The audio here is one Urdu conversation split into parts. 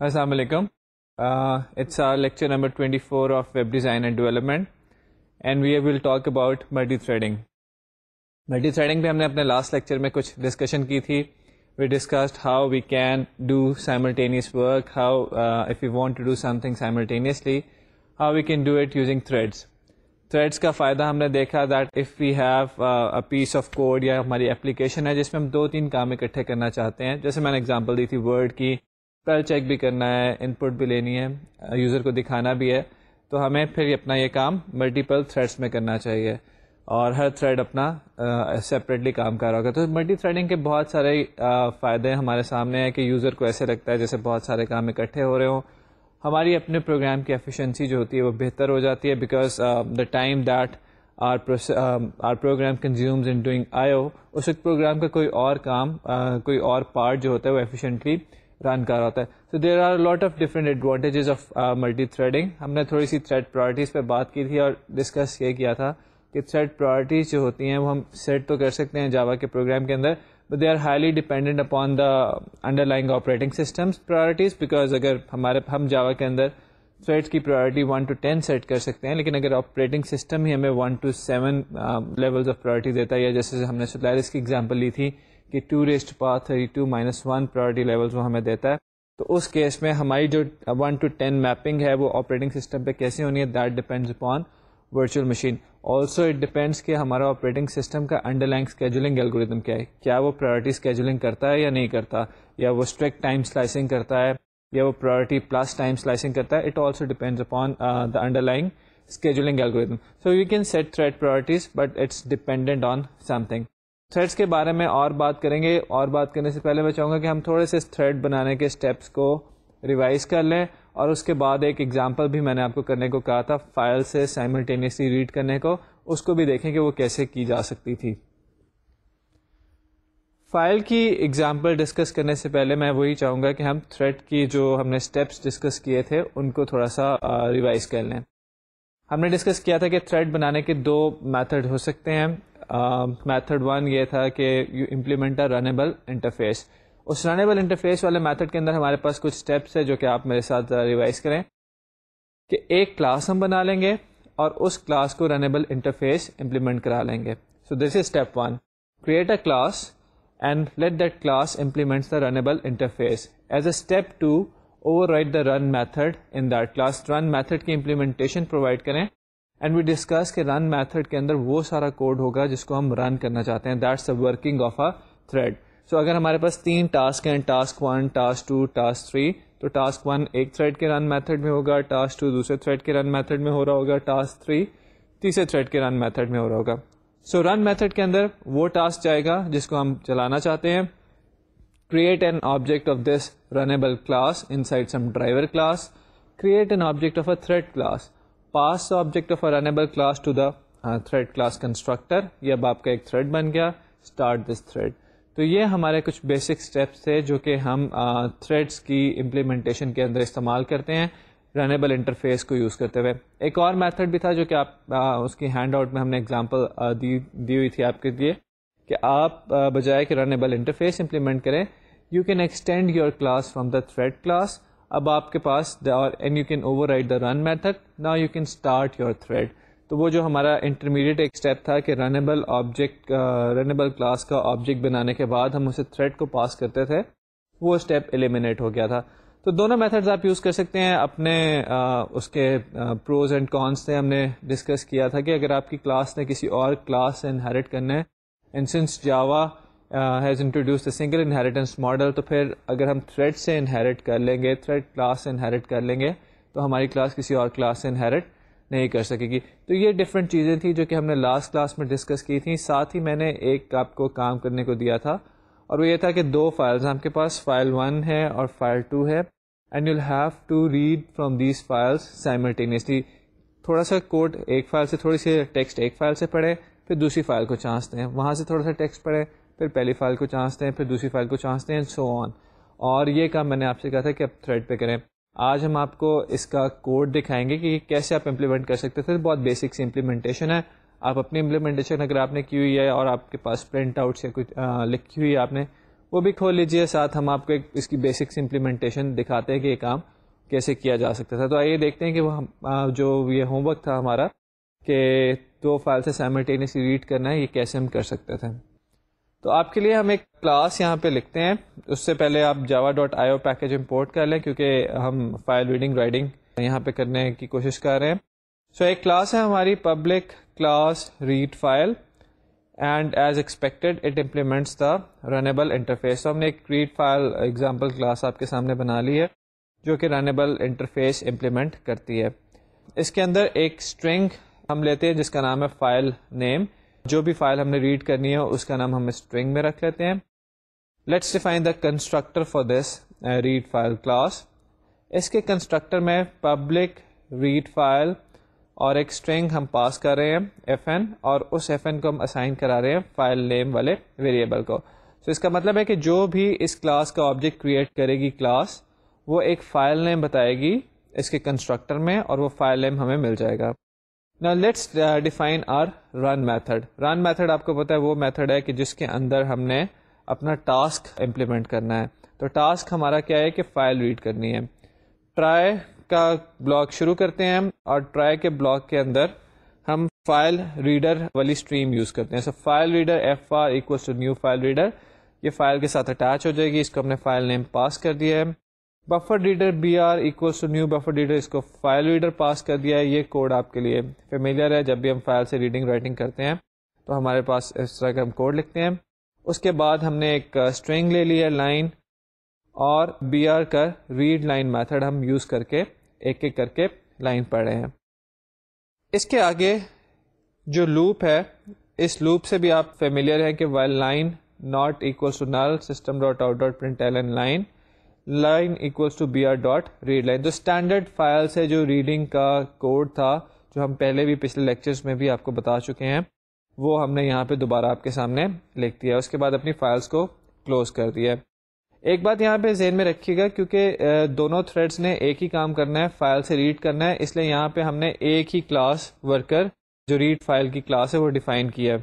السلام علیکم۔ It's our lecture number twenty four of web design and development and we will talk about multi threading multi threading پہ ہم نے اپنے لاسٹ لیکچر میں کچھ ڈسکشن کی تھی۔ We discussed how we can do simultaneous work how if you want to do something simultaneously how we can do it using threads threads کا فائدہ ہم نے دیکھا that if we have a piece of code یا ہماری اپلیکیشن ہے جس میں ہم دو تین کام اکٹھے کرنا چاہتے ہیں۔ جیسے میں نے اگزامپل دی تھی ورڈ کی۔ پہل چیک بھی کرنا ہے ان پٹ بھی لینی ہے یوزر کو دکھانا بھی ہے۔ تو ہمیں پھر اپنا یہ کام ملٹیپل تھریڈس میں کرنا چاہیے۔ اور ہر تھریڈ اپنا سیپریٹلی کام کر رہا ہوگا۔ تو ملٹی تھریڈنگ کے بہت سارے فائدے ہمارے سامنے ہیں کہ یوزر کو ایسے لگتا ہے جیسے بہت سارے کام اکٹھے ہو رہے ہوں۔ ہماری اپنے پروگرام کی ایفیشنسی جو ہوتی ہے وہ بہتر ہو جاتی ہے because the time that our our program consumes in doing I O اس وقت پروگرام کا کوئی اور کام uh, کوئی اور پارٹ جو ہوتا ہے وہ ایفیشینٹلی رن کر رہا ہوتا ہے۔ So there are lot of different advantages of multi threading ہم نے تھوڑی سی تھریڈ پرائرٹیز پہ بات کی تھی اور ڈسکس یہ کیا تھا کہ تھریڈ پرائرٹیز جو ہوتی ہیں وہ ہم سیٹ تو کر سکتے ہیں جاوا کے پروگرام کے اندر but they are highly dependent upon the underlying operating systems priorities because اگر ہمارے ہم جاوا کے اندر تھریڈ کی priority one to ten set کر سکتے ہیں، لیکن اگر آپریٹنگ سسٹم ہی ہمیں one to seven levels of priority دیتا ہے یا جیسے ہم نے سپلائرس کی ایگزامپل لی تھی کہ two raised power thirty two minus one priority levels وہ ہمیں دیتا ہے۔ تو اس کیس میں ہماری جو ون ٹو ٹین میپنگ ہے، وہ آپریٹنگ سسٹم پہ کیسے ہونی ہے؟ That depends upon virtual machine also it depends کہ ہمارا آپریٹنگ سسٹم کا انڈر لائن اسکیجولنگ ایلگوریتم کیا ہے۔ کیا وہ پرائرٹی اسکیجولنگ کرتا ہے یا نہیں کرتا؟ یا وہ اسٹریکٹ ٹائم سلائسنگ کرتا ہے؟ یا وہ پرائرٹی پلس ٹائم سلائسنگ کرتا ہے؟ It also depends upon the underlying scheduling algorithm so you can set thread priorities but it's dependent on something threads کے بارے میں اور بات کریں گے۔ اور بات کرنے سے پہلے میں چاہوں گا کہ ہم تھوڑے سے تھریڈ بنانے کے اسٹیپس کو ریوائز کر لیں اور اس کے بعد ایک ایگزامپل بھی میں نے آپ کو کرنے کو کہا تھا فائل سے سائملٹینیسلی ریڈ کرنے کو۔ اس کو بھی دیکھیں کہ وہ کیسے کی جا سکتی تھی۔ فائل کی ایگزامپل ڈسکس کرنے سے پہلے میں وہی چاہوں گا کہ ہم تھریڈ کی جو ہم نے اسٹیپس ڈسکس کیے تھے، ان کو تھوڑا سا ریوائز کر لیں۔ ہم نے ڈسکس کیا تھا کہ تھریڈ بنانے کے دو میتھڈ ہو سکتے ہیں۔ میتھڈ ون یہ تھا کہ یو امپلیمنٹ رنیبل انٹرفیس اس رنیبل انٹرفیس والے میتھڈ کے اندر ہمارے پاس کچھ اسٹیپس ہے جو کہ آپ میرے ساتھ ریوائز کریں کہ ایک کلاس ہم بنا لیں گے اور اس کلاس کو رنیبل انٹرفیس امپلیمنٹ کرا لیں گے. So this is step one create a class and let that class implement the runnable interface as a step two override the run method in that class run method کی امپلیمنٹیشن پرووائڈ کریں. اینڈ وی ڈسکس کہ رن میتھڈ کے اندر وہ سارا کوڈ ہوگا جس کو ہم رن کرنا چاہتے ہیں that's a working of a thread so اگر ہمارے پاس تین ٹاسک ہیں task one task two task three تو ٹاسک ون ایک تھریڈ کے رن میتھڈ میں ہوگا ٹاسک ٹو دوسرے تھریڈ کے رن میتھڈ میں ہو رہا ہوگا ٹاسک تھری تیسرے تھریڈ کے رن میتھڈ میں ہو رہا ہوگا سو رن میتھڈ کے اندر وہ ٹاسک جائے گا جس کو ہم چلانا چاہتے ہیں create an object of this runnable class inside some driver class create an object of a thread class pass object of a runnable class to the thread class constructor یہ اب آپ کا ایک تھریڈ بن گیا اسٹارٹ دس تھریڈ تو یہ ہمارے کچھ بیسک اسٹیپس تھے جو کہ ہم تھریڈس کی امپلیمنٹیشن کے اندر استعمال کرتے ہیں رنیبل انٹرفیس کو یوز کرتے ہوئے۔ ایک اور میتھڈ بھی تھا جو کہ آپ اس کی ہینڈ آؤٹ میں ہم نے اگزامپل دی دی ہوئی تھی آپ کے لیے کہ آپ بجائے کہ رنیبل انٹرفیس امپلیمنٹ کریں you can extend your class from the thread class اب آپ کے پاس and you can override the run method نا you can start your thread تو وہ جو ہمارا انٹرمیڈیٹ ایک اسٹیپ تھا کہ رنیبل آبجیکٹ رنیبل کلاس کا آبجیکٹ بنانے کے بعد ہم اسے تھریڈ کو پاس کرتے تھے، وہ اسٹیپ ایلیمینیٹ ہو گیا تھا۔ تو دونوں میتھڈز آپ یوز کر سکتے ہیں۔ اپنے اس کے پروز اینڈ کونس سے ہم نے ڈسکس کیا تھا کہ اگر آپ کی کلاس نے کسی اور کلاس سے انہیریٹ کرنا ہے in essence Java has introduce the single inheritance model تو پھر اگر ہم تھریڈ سے انہیریٹ کر لیں گے تھریڈ کلاس سے انہیریٹ کر لیں گے، تو ہماری کلاس کسی اور کلاس سے انہیریٹ نہیں کر سکے گی۔ تو یہ ڈفرینٹ چیزیں تھیں جو کہ ہم نے لاسٹ کلاس میں ڈسکس کی تھیں۔ ساتھ ہی میں نے ایک آپ کو کام کرنے کو دیا تھا، اور وہ یہ تھا کہ دو فائلز آپ کے پاس۔ فائل ون ہے اور فائل ٹو ہے۔ And you have to read from these files simultaneously تھوڑا سا کوڈ ایک فائل سے، تھوڑی سی ٹیکسٹ ایک فائل سے پڑھے پھر دوسری فائل کو چانستے ہیں۔ وہاں سے تھوڑا سا ٹیکسٹ پڑھے پھر پہلی فائل کو چانستے ہیں، پھر دوسری فائل کو چانستے ہیں سو آن اور یہ کام میں نے آپ سے کہا تھا کہ اب تھریڈ پہ کریں۔ آج ہم آپ کو اس کا کوڈ دکھائیں گے کہ کیسے آپ امپلیمنٹ کر سکتے تھے۔ بہت بیسک سی امپلیمنٹیشن ہے۔ آپ اپنی امپلیمنٹیشن اگر آپ نے کی ہوئی ہے اور آپ کے پاس پرنٹ آؤٹ یا کچھ لکھی ہوئی ہے آپ نے، وہ بھی کھول لیجیے ساتھ ہم آپ کو ایک اس کی بیسکس امپلیمنٹیشن دکھاتے ہیں کہ یہ کام کیسے کیا جا سکتا تھا۔ تو آئیے دیکھتے ہیں کہ وہ جو یہ ہوم ورک تھا ہمارا کہ دو فائل سے سائملٹینیسلی ریڈ کرنا ہے، یہ کیسے ہم کر سکتے تھے۔ تو آپ کے لیے ہم ایک کلاس یہاں پہ لکھتے ہیں۔ اس سے پہلے آپ Java dot I O package import کر لیں کیونکہ ہم فائل ریڈنگ رائڈنگ یہاں پہ کرنے کی کوشش کر رہے ہیں۔ سو so, ایک کلاس ہے ہماری public class read file and as expected it implements the runnable interface ہم نے ایک ریڈ فائل ایگزامپل کلاس آپ کے سامنے بنا لی ہے جو کہ رنیبل انٹرفیس امپلیمنٹ کرتی ہے۔ اس کے اندر ایک اسٹرنگ ہم لیتے ہیں جس کا نام ہے فائل نیم جو بھی فائل ہم نے ریڈ کرنی ہے، اس کا نام ہم اسٹرنگ میں رکھ لیتے ہیں۔ Let's define the constructor for this read file class اس کے کنسٹرکٹر میں پبلک ریڈ فائل اور ایک اسٹرنگ ہم پاس کر رہے ہیں ایف این اور اس ایف این کو ہم اسائن کرا رہے ہیں فائل نیم والے ویریبل کو۔ سو so اس کا مطلب ہے کہ جو بھی اس کلاس کا آبجیکٹ کریٹ کرے گی کلاس وہ ایک فائل نیم بتائے گی اس کے کنسٹرکٹر میں اور وہ فائل نیم ہمیں مل جائے گا۔ نا let's define our run method run method آپ کو پتا ہے وہ میتھڈ ہے کہ جس کے اندر ہم نے اپنا ٹاسک امپلیمنٹ کرنا ہے تو ٹاسک ہمارا کیا ہے کہ فائل ریڈ کرنی ہے ٹرائی کا بلاک شروع کرتے ہیں اور ٹرائی کے بلاک کے اندر ہم فائل ریڈر والی اسٹریم یوز کرتے ہیں so file reader F R to new file reader یہ فائل کے ساتھ اٹیچ ہو جائے گی اس کو ہم نے فائل نیم پاس کر دیا ہے buffer reader B R to new buffer reader اس کو فائل ریڈر پاس کر دیا ہے یہ کوڈ آپ کے لیے فیملیئر ہے جب بھی ہم فائل سے ریڈنگ رائٹنگ کرتے ہیں تو ہمارے پاس اس طرح کا ہم کوڈ لکھتے ہیں اس کے بعد ہم نے ایک اسٹرنگ لے لی ہے لائن اور بی آر کا ریڈ لائن میتھڈ ہم یوز کر کے ایک ایک کر کے لائن پڑھ رہے ہیں اس کے آگے جو لوپ ہے اس لوپ سے بھی آپ فیملیئر ہیں کہ while line not equal to null system dot out dot print L line line equals to B R dot read line تو اسٹینڈرڈ فائل سے جو ریڈنگ کا کوڈ تھا، جو ہم پہلے بھی پچھلے لیکچرز میں بھی آپ کو بتا چکے ہیں، وہ ہم نے یہاں پہ دوبارہ آپ کے سامنے لکھ دیا اس کے بعد اپنی فائلس کو کلوز کر دیا ایک بات یہاں پہ ذہن میں رکھیے گا، کیونکہ دونوں تھریڈس نے ایک ہی کام کرنا ہے فائل سے ریڈ کرنا ہے۔ اس لیے یہاں پہ ہم نے ایک ہی کلاس ورکر جو ریڈ فائل کی کلاس ہے، وہ ڈیفائن کیا ہے۔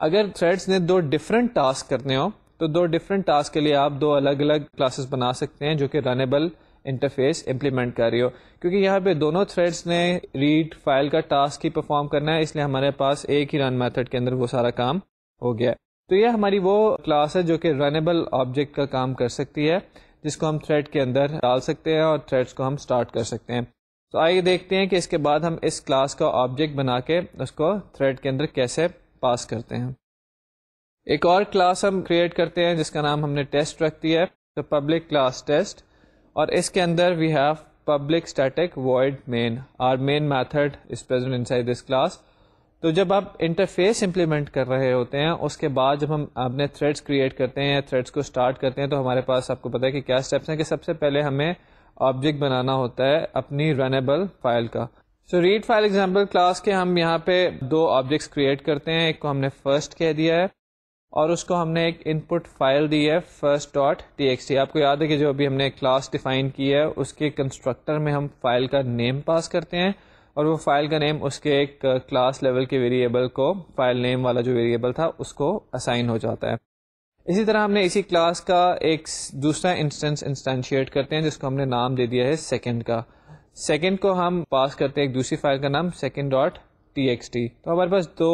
اگر تھریڈس نے دو ڈفرینٹ ٹاسک کرنے ہوں تو دو ڈفرینٹ ٹاسک کے لیے آپ دو الگ الگ کلاسز بنا سکتے ہیں جو کہ رنیبل انٹرفیس امپلیمنٹ کر رہی ہو۔ کیونکہ یہاں پہ دونوں تھریڈس نے ریڈ فائل کا ٹاسک ہی پرفارم کرنا ہے، اس لیے ہمارے پاس ایک ہی رن میتھڈ کے اندر وہ سارا کام ہو گیا تو یہ ہماری وہ کلاس ہے جو کہ رنیبل آبجیکٹ کا کام کر سکتی ہے، جس کو ہم تھریڈ کے اندر ڈال سکتے ہیں اور تھریڈس کو ہم اسٹارٹ کر سکتے ہیں۔ تو آئیے دیکھتے ہیں کہ اس کے بعد ہم اس کلاس کا آبجیکٹ بنا کے اس کو تھریڈ کے اندر کیسے پاس کرتے ہیں۔ ایک اور کلاس ہم کریٹ کرتے ہیں جس کا نام ہم نے ٹیسٹ رکھ دیا ہے تو پبلک کلاس ٹیسٹ اور اس کے اندر we have public static void main or main method is present inside this class تو جب آپ انٹرفیس امپلیمنٹ کر رہے ہوتے ہیں، اس کے بعد جب ہم اپنے تھریڈس کریٹ کرتے ہیں تھریڈس کو اسٹارٹ کرتے ہیں، تو ہمارے پاس آپ کو پتا ہے کہ کیا اسٹیپس ہیں کہ سب سے پہلے ہمیں آبجیکٹ بنانا ہوتا ہے اپنی رنیبل فائل کا۔ So read file example class کے ہم یہاں پہ دو آبجیکٹس کریٹ کرتے ہیں، ایک کو ہم نے فرسٹ کہہ دیا ہے اور اس کو ہم نے ایک ان پٹ فائل دی ہے first dot T X T آپ کو یاد ہے کہ جو ابھی ہم نے کلاس ڈیفائن کی ہے، اس کے کنسٹرکٹر میں ہم فائل کا نیم پاس کرتے ہیں اور وہ فائل کا نیم اس کے ایک uh, کلاس لیول کے ویریبل کو فائل نیم والا جو ویریبل تھا، اس کو اسائن ہو جاتا ہے. اسی طرح ہم نے اسی کلاس کا ایک دوسرا انسٹنس انسٹینشیٹ کرتے ہیں، جس کو ہم نے نام دے دیا ہے سیکنڈ کا. سیکنڈ کو ہم پاس کرتے ہیں ایک دوسری فائل کا نام second dot T X T. تو ہمارے پاس دو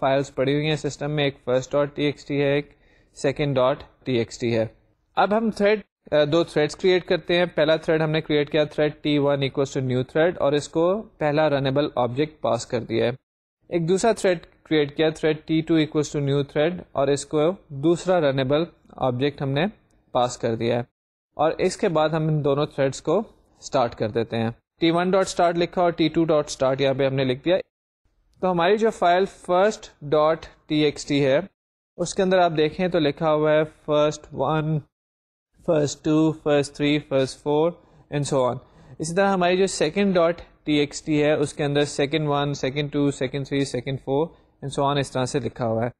فائلس پڑی ہوئی ہیں سسٹم میں، ایک first dot T X T ہے، ایک second dot T X T ہے۔ اب ہم تھریڈ دو تھریڈس کریٹ کرتے ہیں۔ پہلا تھریڈ ہم نے کریٹ کیا thread T one equals to new thread اور اس کو پہلا رنیبل آبجیکٹ پاس کر دیا ہے۔ ایک دوسرا تھریڈ کریٹ کیا thread T two equals to new thread اور اس کو دوسرا رنیبل آبجیکٹ ہم نے پاس کر دیا ہے۔ اور اس کے بعد ہم ان دونوں تھریڈس کو اسٹارٹ کر دیتے ہیں۔ ٹی ون ڈاٹ اسٹارٹ لکھا اور ٹی ٹو ڈاٹ اسٹارٹ یہاں پہ ہم نے لکھ دیا۔ تو ہماری جو file first dot T X T ہے، اس کے اندر آپ دیکھیں تو لکھا ہوا ہے first one first two first three first four and so on اسی طرح ہماری جو second dot T X T ہے، اس کے اندر second one second two second three second four and so on اس طرح سے لکھا ہوا ہے۔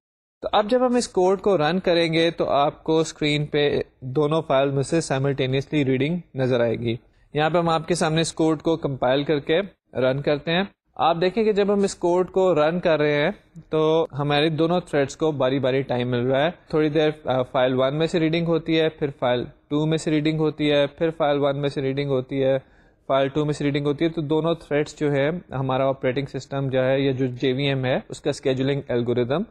تو اب جب ہم اس کوڈ کو رن کریں گے، تو آپ کو اسکرین پہ دونوں فائل میں سے سائملٹینیسلی ریڈنگ نظر آئے گی۔ یہاں پہ ہم آپ کے سامنے اس کوڈ کو کمپائل کر کے رن کرتے ہیں۔ آپ دیکھیں کہ جب ہم اس کوڈ کو رن کر رہے ہیں، تو ہمارے دونوں تھریڈس کو باری باری ٹائم مل رہا ہے. تھوڑی دیر فائل ون میں سے ریڈنگ ہوتی ہے، پھر فائل ٹو میں سے ریڈنگ ہوتی ہے، پھر فائل ون میں سے ریڈنگ ہوتی ہے فائل ٹو میں سے ریڈنگ ہوتی ہے. تو دونوں تھریڈس جو ہے ہمارا آپریٹنگ سسٹم جو ہے، یا جو جے وی ایم ہے، اس کا اسکیجولنگ الگوریدم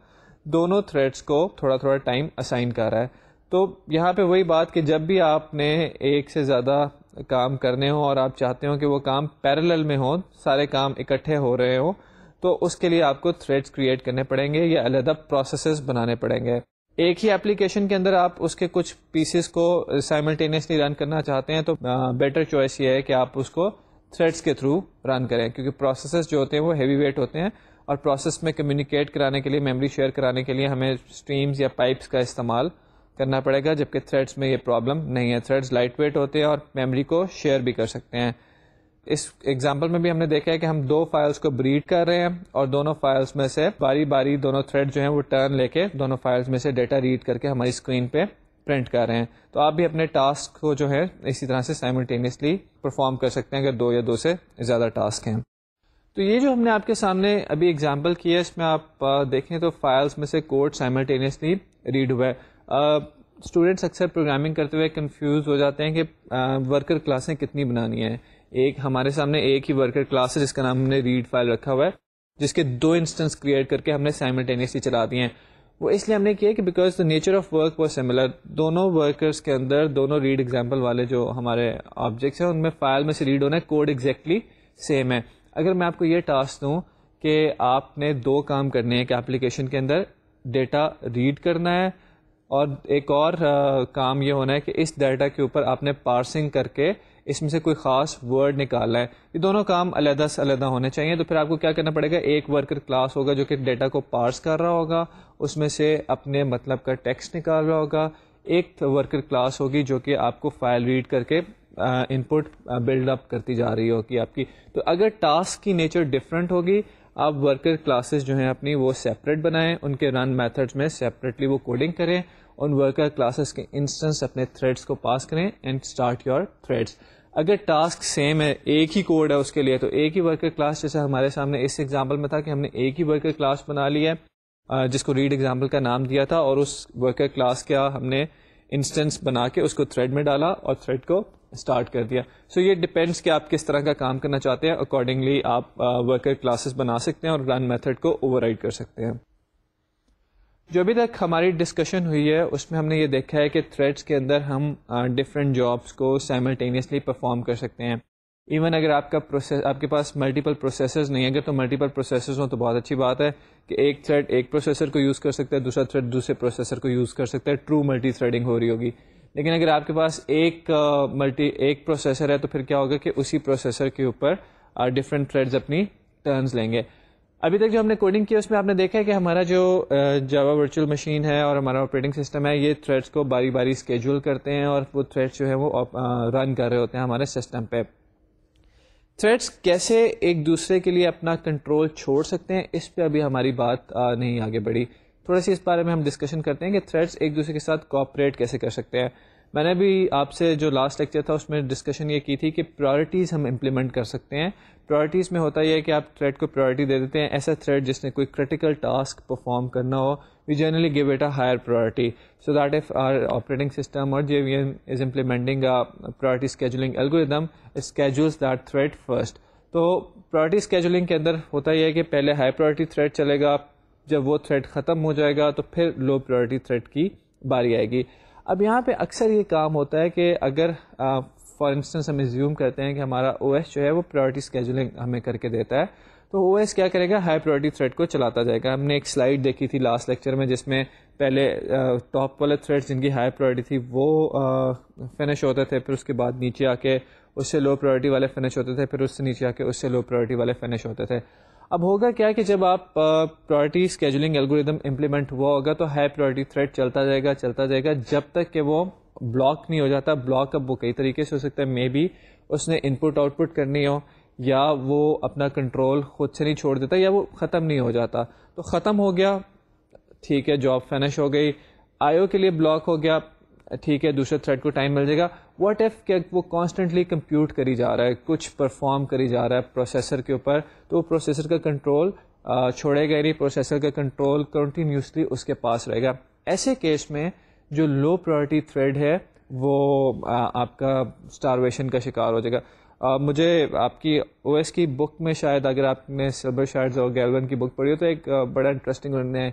دونوں تھریڈس کو تھوڑا تھوڑا ٹائم اسائن کر رہا ہے. تو یہاں پہ وہی بات کہ جب بھی آپ نے ایک سے زیادہ کام کرنے ہوں اور آپ چاہتے ہوں کہ وہ کام پیرل میں ہوں، سارے کام اکٹھے ہو رہے ہوں، تو اس کے لیے آپ کو تھریڈس کریٹ کرنے پڑیں گے یا علیحدہ پروسیسز بنانے پڑیں گے۔ ایک ہی اپلیکیشن کے اندر آپ اس کے کچھ پیسز کو سائملٹینیسلی رن کرنا چاہتے ہیں، تو بیٹر چوائس یہ ہے کہ آپ اس کو تھریڈس کے تھرو رن کریں۔ کیونکہ پروسیسز جو ہوتے ہیں وہ ہیوی ویٹ ہوتے ہیں اور پروسیس میں کمیونیکیٹ کرانے کے لیے میموری شیئر کرانے کے لیے ہمیں اسٹریمز یا پائپس کا استعمال کرنا پڑے گا، جبکہ تھریڈس میں یہ پرابلم نہیں ہے۔ تھریڈس لائٹ ویٹ ہوتے ہیں اور میموری کو شیئر بھی کر سکتے ہیں۔ اس ایگزامپل میں بھی ہم نے دیکھا ہے کہ ہم دو فائلس کو بریڈ کر رہے ہیں اور دونوں فائلس میں سے باری باری دونوں تھریڈ جو ہیں وہ ٹرن لے کے دونوں فائلس میں سے ڈیٹا ریڈ کر کے ہماری اسکرین پہ پرنٹ کر رہے ہیں۔ تو آپ بھی اپنے ٹاسک کو جو ہے اسی طرح سے سائملٹینیسلی پرفارم کر سکتے ہیں، اگر دو یا دو سے زیادہ ٹاسک ہیں۔ تو یہ جو ہم نے آپ کے سامنے ابھی ایگزامپل کیا ہے، اس میں آپ دیکھیں تو فائلس میں سے کوڈ سائملٹینیسلی ریڈ ہوا ہے۔ اسٹوڈینٹس اکثر پروگرامنگ کرتے ہوئے کنفیوز ہو جاتے ہیں کہ ورکر کلاسیں کتنی بنانی ہیں۔ ایک ہمارے سامنے ایک ہی ورکر کلاس ہے جس کا نام ہم نے ریڈ فائل رکھا ہوا ہے، جس کے دو انسٹنس کریٹ کر کے ہم نے سائملٹینیسلی چلا دیے ہیں۔ وہ اس لیے ہم نے کیا کہ because the nature of work وہ سملر دونوں ورکرس کے اندر دونوں ریڈ ایگزامپل والے جو ہمارے آبجیکٹس ہیں، ان میں فائل میں سے ریڈ ہونا ہے کوڈ ایگزیکٹلی سیم ہے۔ اگر میں آپ کو یہ ٹاسک دوں کہ آپ نے دو کام کرنے ہیں کہ اپلیکیشن کے اندر ڈیٹا ریڈ کرنا ہے اور ایک اور کام یہ ہونا ہے کہ اس ڈیٹا کے اوپر آپ نے پارسنگ کر کے اس میں سے کوئی خاص ورڈ نکالنا ہے۔ یہ دونوں کام علیحدہ سے علیحدہ ہونے چاہیے۔ تو پھر آپ کو کیا کرنا پڑے گا؟ ایک ورکر کلاس ہوگا جو کہ ڈیٹا کو پارس کر رہا ہوگا۔ اس میں سے اپنے مطلب کا ٹیکسٹ نکال رہا ہوگا۔ ایک ورکر کلاس ہوگی جو کہ آپ کو فائل ریڈ کر کے ان پٹ بلڈ اپ کرتی جا رہی ہوگی آپ کی۔ تو اگر ٹاسک کی نیچر ڈفرینٹ ہوگی آپ ورکر کلاسز جو ہیں اپنی وہ سیپریٹ بنائیں، ان کے رن میتھڈ میں سیپریٹلی وہ کوڈنگ کریں، ان ورکر کلاسز کے انسٹنس اپنے تھریڈس کو پاس کریں اینڈ اسٹارٹ یور تھریڈس اگر ٹاسک سیم ہے، ایک ہی کوڈ ہے اس کے لیے، تو ایک ہی ورکر کلاس جیسے ہمارے سامنے اس ایگزامپل میں تھا کہ ہم نے ایک ہی ورکر کلاس بنا لی ہے جس کو ریڈ ایگزامپل کا نام دیا تھا اور اس ورکر کلاس کا ہم نے انسٹنس بنا کے اس کو تھریڈ میں ڈالا اور تھریڈ کو اسٹارٹ کر دیا۔ سو so یہ ڈپینڈس کہ آپ کس طرح کا کام کرنا چاہتے ہیں۔ اکارڈنگلی آپ ورکر کلاسز بنا سکتے ہیں اور رن میتھڈ کو اوور کر سکتے ہیں۔ جو ابھی تک ہماری ڈسکشن ہوئی ہے، اس میں ہم نے یہ دیکھا ہے کہ تھریڈس کے اندر ہم ڈفرینٹ جابس کو سائملٹینیسلی پرفارم کر سکتے ہیں۔ ایون اگر آپ کا پروسیس آپ کے پاس ملٹیپل پروسیسرز نہیں اگر تو ملٹیپل پروسیسرز ہوں تو بہت اچھی بات ہے کہ ایک تھریڈ ایک پروسیسر کو یوز کر سکتا ہے، دوسرا تھریڈ دوسرے پروسیسر کو یوز کر سکتا ہے۔ ٹرو ملٹی تھریڈنگ ہو رہی ہوگی۔ لیکن اگر آپ کے پاس ایک ملٹی ایک پروسیسر ہے تو پھر کیا ہوگا کہ اسی پروسیسر کے اوپر ڈفرینٹ تھریڈز اپنی ٹرنز لیں گے۔ ابھی تک جو ہم نے کوڈنگ کی اس میں آپ نے دیکھا ہے کہ ہمارا جو جاوا ورچوئل مشین ہے اور ہمارا آپریٹنگ سسٹم ہے، یہ تھریڈس کو باری باری اسکیجول کرتے ہیں اور وہ تھریڈس جو ہے وہ رن کر رہے ہوتے ہیں ہمارے سسٹم پہ۔ تھریڈس کیسے ایک دوسرے کے لیے اپنا کنٹرول چھوڑ سکتے ہیں، اس پہ ابھی ہماری بات نہیں آگے بڑھی۔ تھوڑا سی اس بارے میں ہم ڈسکشن کرتے ہیں کہ تھریڈس ایک دوسرے کے ساتھ کوآپریٹ کیسے کر سکتے ہیں۔ میں نے بھی آپ سے جو لاسٹ لیکچر تھا اس میں ڈسکشن یہ کی تھی کہ پرائرٹیز ہم امپلیمنٹ کر سکتے ہیں۔ پرائرٹیز میں ہوتا یہ ہے کہ آپ تھریڈ کو پرائرٹی دے دیتے ہیں، ایسا تھریڈ جس نے کوئی کریٹیکل ٹاسک پرفارم کرنا ہو۔ We generally give it a higher priority so that if our operating system or J V M is implementing priority scheduling algorithm schedules that thread first تو پرائرٹی اسکیجولنگ کے اندر ہوتا یہ ہے کہ پہلے ہائی پرائرٹی تھریڈ چلے گا جب وہ تھریڈ ختم ہو جائے گا تو پھر لو پرائرٹی تھریڈ کی باری آئے گی۔ اب یہاں پہ اکثر یہ کام ہوتا ہے کہ اگر فار انسٹنس ہم زیوم کرتے ہیں کہ ہمارا او ایس جو ہے وہ پرائرٹی اسکیجولنگ ہمیں کر کے دیتا ہے، تو او ایس کیا کرے گا؟ ہائی پرائرٹی تھریڈ کو چلاتا جائے گا۔ ہم نے ایک سلائڈ دیکھی تھی لاسٹ لیکچر میں جس میں پہلے ٹاپ والے تھریڈ جن کی ہائی پرائرٹی تھی وہ فنش ہوتے تھے، پھر اس کے بعد نیچے آ کے اس سے لو پرائرٹی والے فنش ہوتے تھے، پھر اس سے نیچے آ کے اس سے لو پرائرٹی والے فنش ہوتے تھے۔ اب ہوگا کیا کہ جب آپ پرائرٹی اسکیجولنگ الگوریدم امپلیمنٹ ہوا ہوگا تو ہائی پرائرٹی تھریڈ چلتا جائے گا، چلتا جائے گا، جب تک کہ وہ بلاک نہیں ہو جاتا۔ بلاک اب وہ کئی طریقے سے ہو سکتا ہے مے بی اس نے ان پٹ آؤٹ پٹ کرنی ہو، یا وہ اپنا کنٹرول خود سے نہیں چھوڑ دیتا، یا وہ ختم نہیں ہو جاتا۔ تو ختم ہو گیا، ٹھیک ہے جاب فنش ہو گئی۔ آئیو کے لیے بلاک ہو گیا، ٹھیک ہے، دوسرے تھریڈ کو ٹائم مل جائے گا۔ واٹ ایف کہ وہ کانسٹنٹلی کمپیوٹ کری جا رہا ہے، کچھ پرفارم کری جا رہا ہے پروسیسر کے اوپر، تو وہ پروسیسر کا کنٹرول چھوڑے گا نہیں پروسیسر کا کنٹرول کنٹینیوسلی اس کے پاس رہے گا۔ ایسے کیس میں جو لو پرائرٹی تھریڈ ہے، وہ آپ کا اسٹارویشن کا شکار ہو جائے گا۔ مجھے آپ کی او ایس کی بک میں شاید اگر آپ نے سلبر شاید اور گیلون کی بک پڑھی ہو، تو ایک بڑا انٹرسٹنگ انہوں نے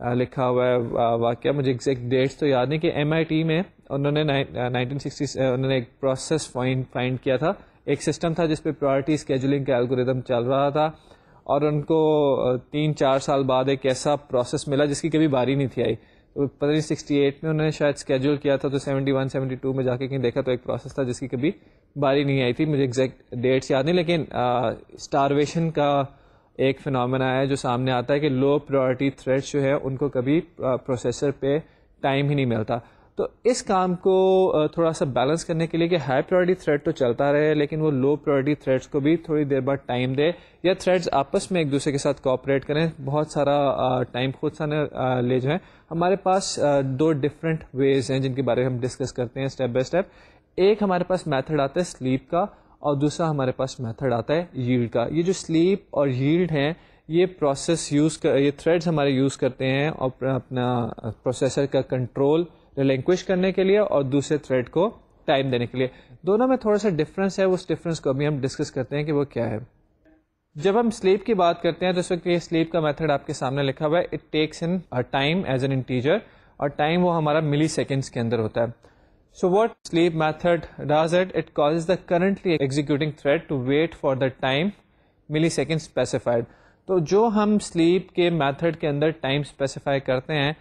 لکھا ہوا ہے واقعہ، مجھے ایگزیکٹ ڈیٹس تو یاد نہیں کہ ایم آئی ٹی میں انہوں نے نائنٹین سکسٹی انہوں نے ایک پروسیس فائنڈ فائنڈ کیا تھا۔ ایک سسٹم تھا جس پہ پرائرٹی اسکیجولنگ کا الگوریدم چل رہا تھا۔ اور ان کو تین چار سال بعد ایک ایسا پروسیس ملا جس کی کبھی باری نہیں تھی آئی۔ تو پتہ نہیں سکسٹی ایٹ میں انہوں نے شاید اسکیجول کیا تھا تو سیونٹی ون سیونٹی ٹو میں جا کے کہیں دیکھا تو ایک پروسیس تھا جس کی کبھی باری نہیں آئی تھی۔ مجھے ایگزیکٹ ڈیٹس یاد نہیں، لیکن اسٹارویشن کا ایک فنامنا ہے جو سامنے آتا ہے کہ لو پرائرٹی تھریڈ جو ہے، ان کو کبھی پروسیسر پہ ٹائم ہی نہیں ملتا۔ تو اس کام کو تھوڑا سا بیلنس کرنے کے لیے کہ ہائی پرائرٹی تھریڈ تو چلتا رہے، لیکن وہ لو پرائرٹی تھریڈس کو بھی تھوڑی دیر بعد ٹائم دے یا تھریڈز آپس میں ایک دوسرے کے ساتھ کوآپریٹ کریں۔ بہت سارا ٹائم خود سا لے جو ہے ہمارے پاس دو ڈفرینٹ ویز ہیں جن کے بارے میں ہم ڈسکس کرتے ہیں اسٹیپ بائی اسٹیپ ایک ہمارے پاس میتھڈ آتا ہے سلیپ کا۔ اور دوسرا ہمارے پاس میتھڈ آتا ہے ییلڈ کا۔ یہ جو سلیپ اور ییلڈ ہیں، یہ پروسیس یوز کر، یہ تھریڈز ہمارے یوز کرتے ہیں اور اپنا پروسیسر کا کنٹرول ریلینکوش کرنے کے لیے اور دوسرے تھریڈ کو ٹائم دینے کے لیے۔ دونوں میں تھوڑا سا ڈفرینس ہے، اس ڈفرینس کو ابھی ہم ڈسکس کرتے ہیں کہ وہ کیا ہے۔ جب ہم سلیپ کی بات کرتے ہیں تو اس وقت یہ سلیپ کا میتھڈ آپ کے سامنے لکھا ہوا ہے۔ It takes in time as an integer اور ٹائم وہ ہمارا ملی سیکنڈس کے اندر ہوتا ہے۔ So what sleep method does it it cause the currently executing thread to wait for the time millisecond specified تو جو ہم سلیپ کے میتھڈ کے اندر ٹائم اسپیسیفائی کرتے ہیں،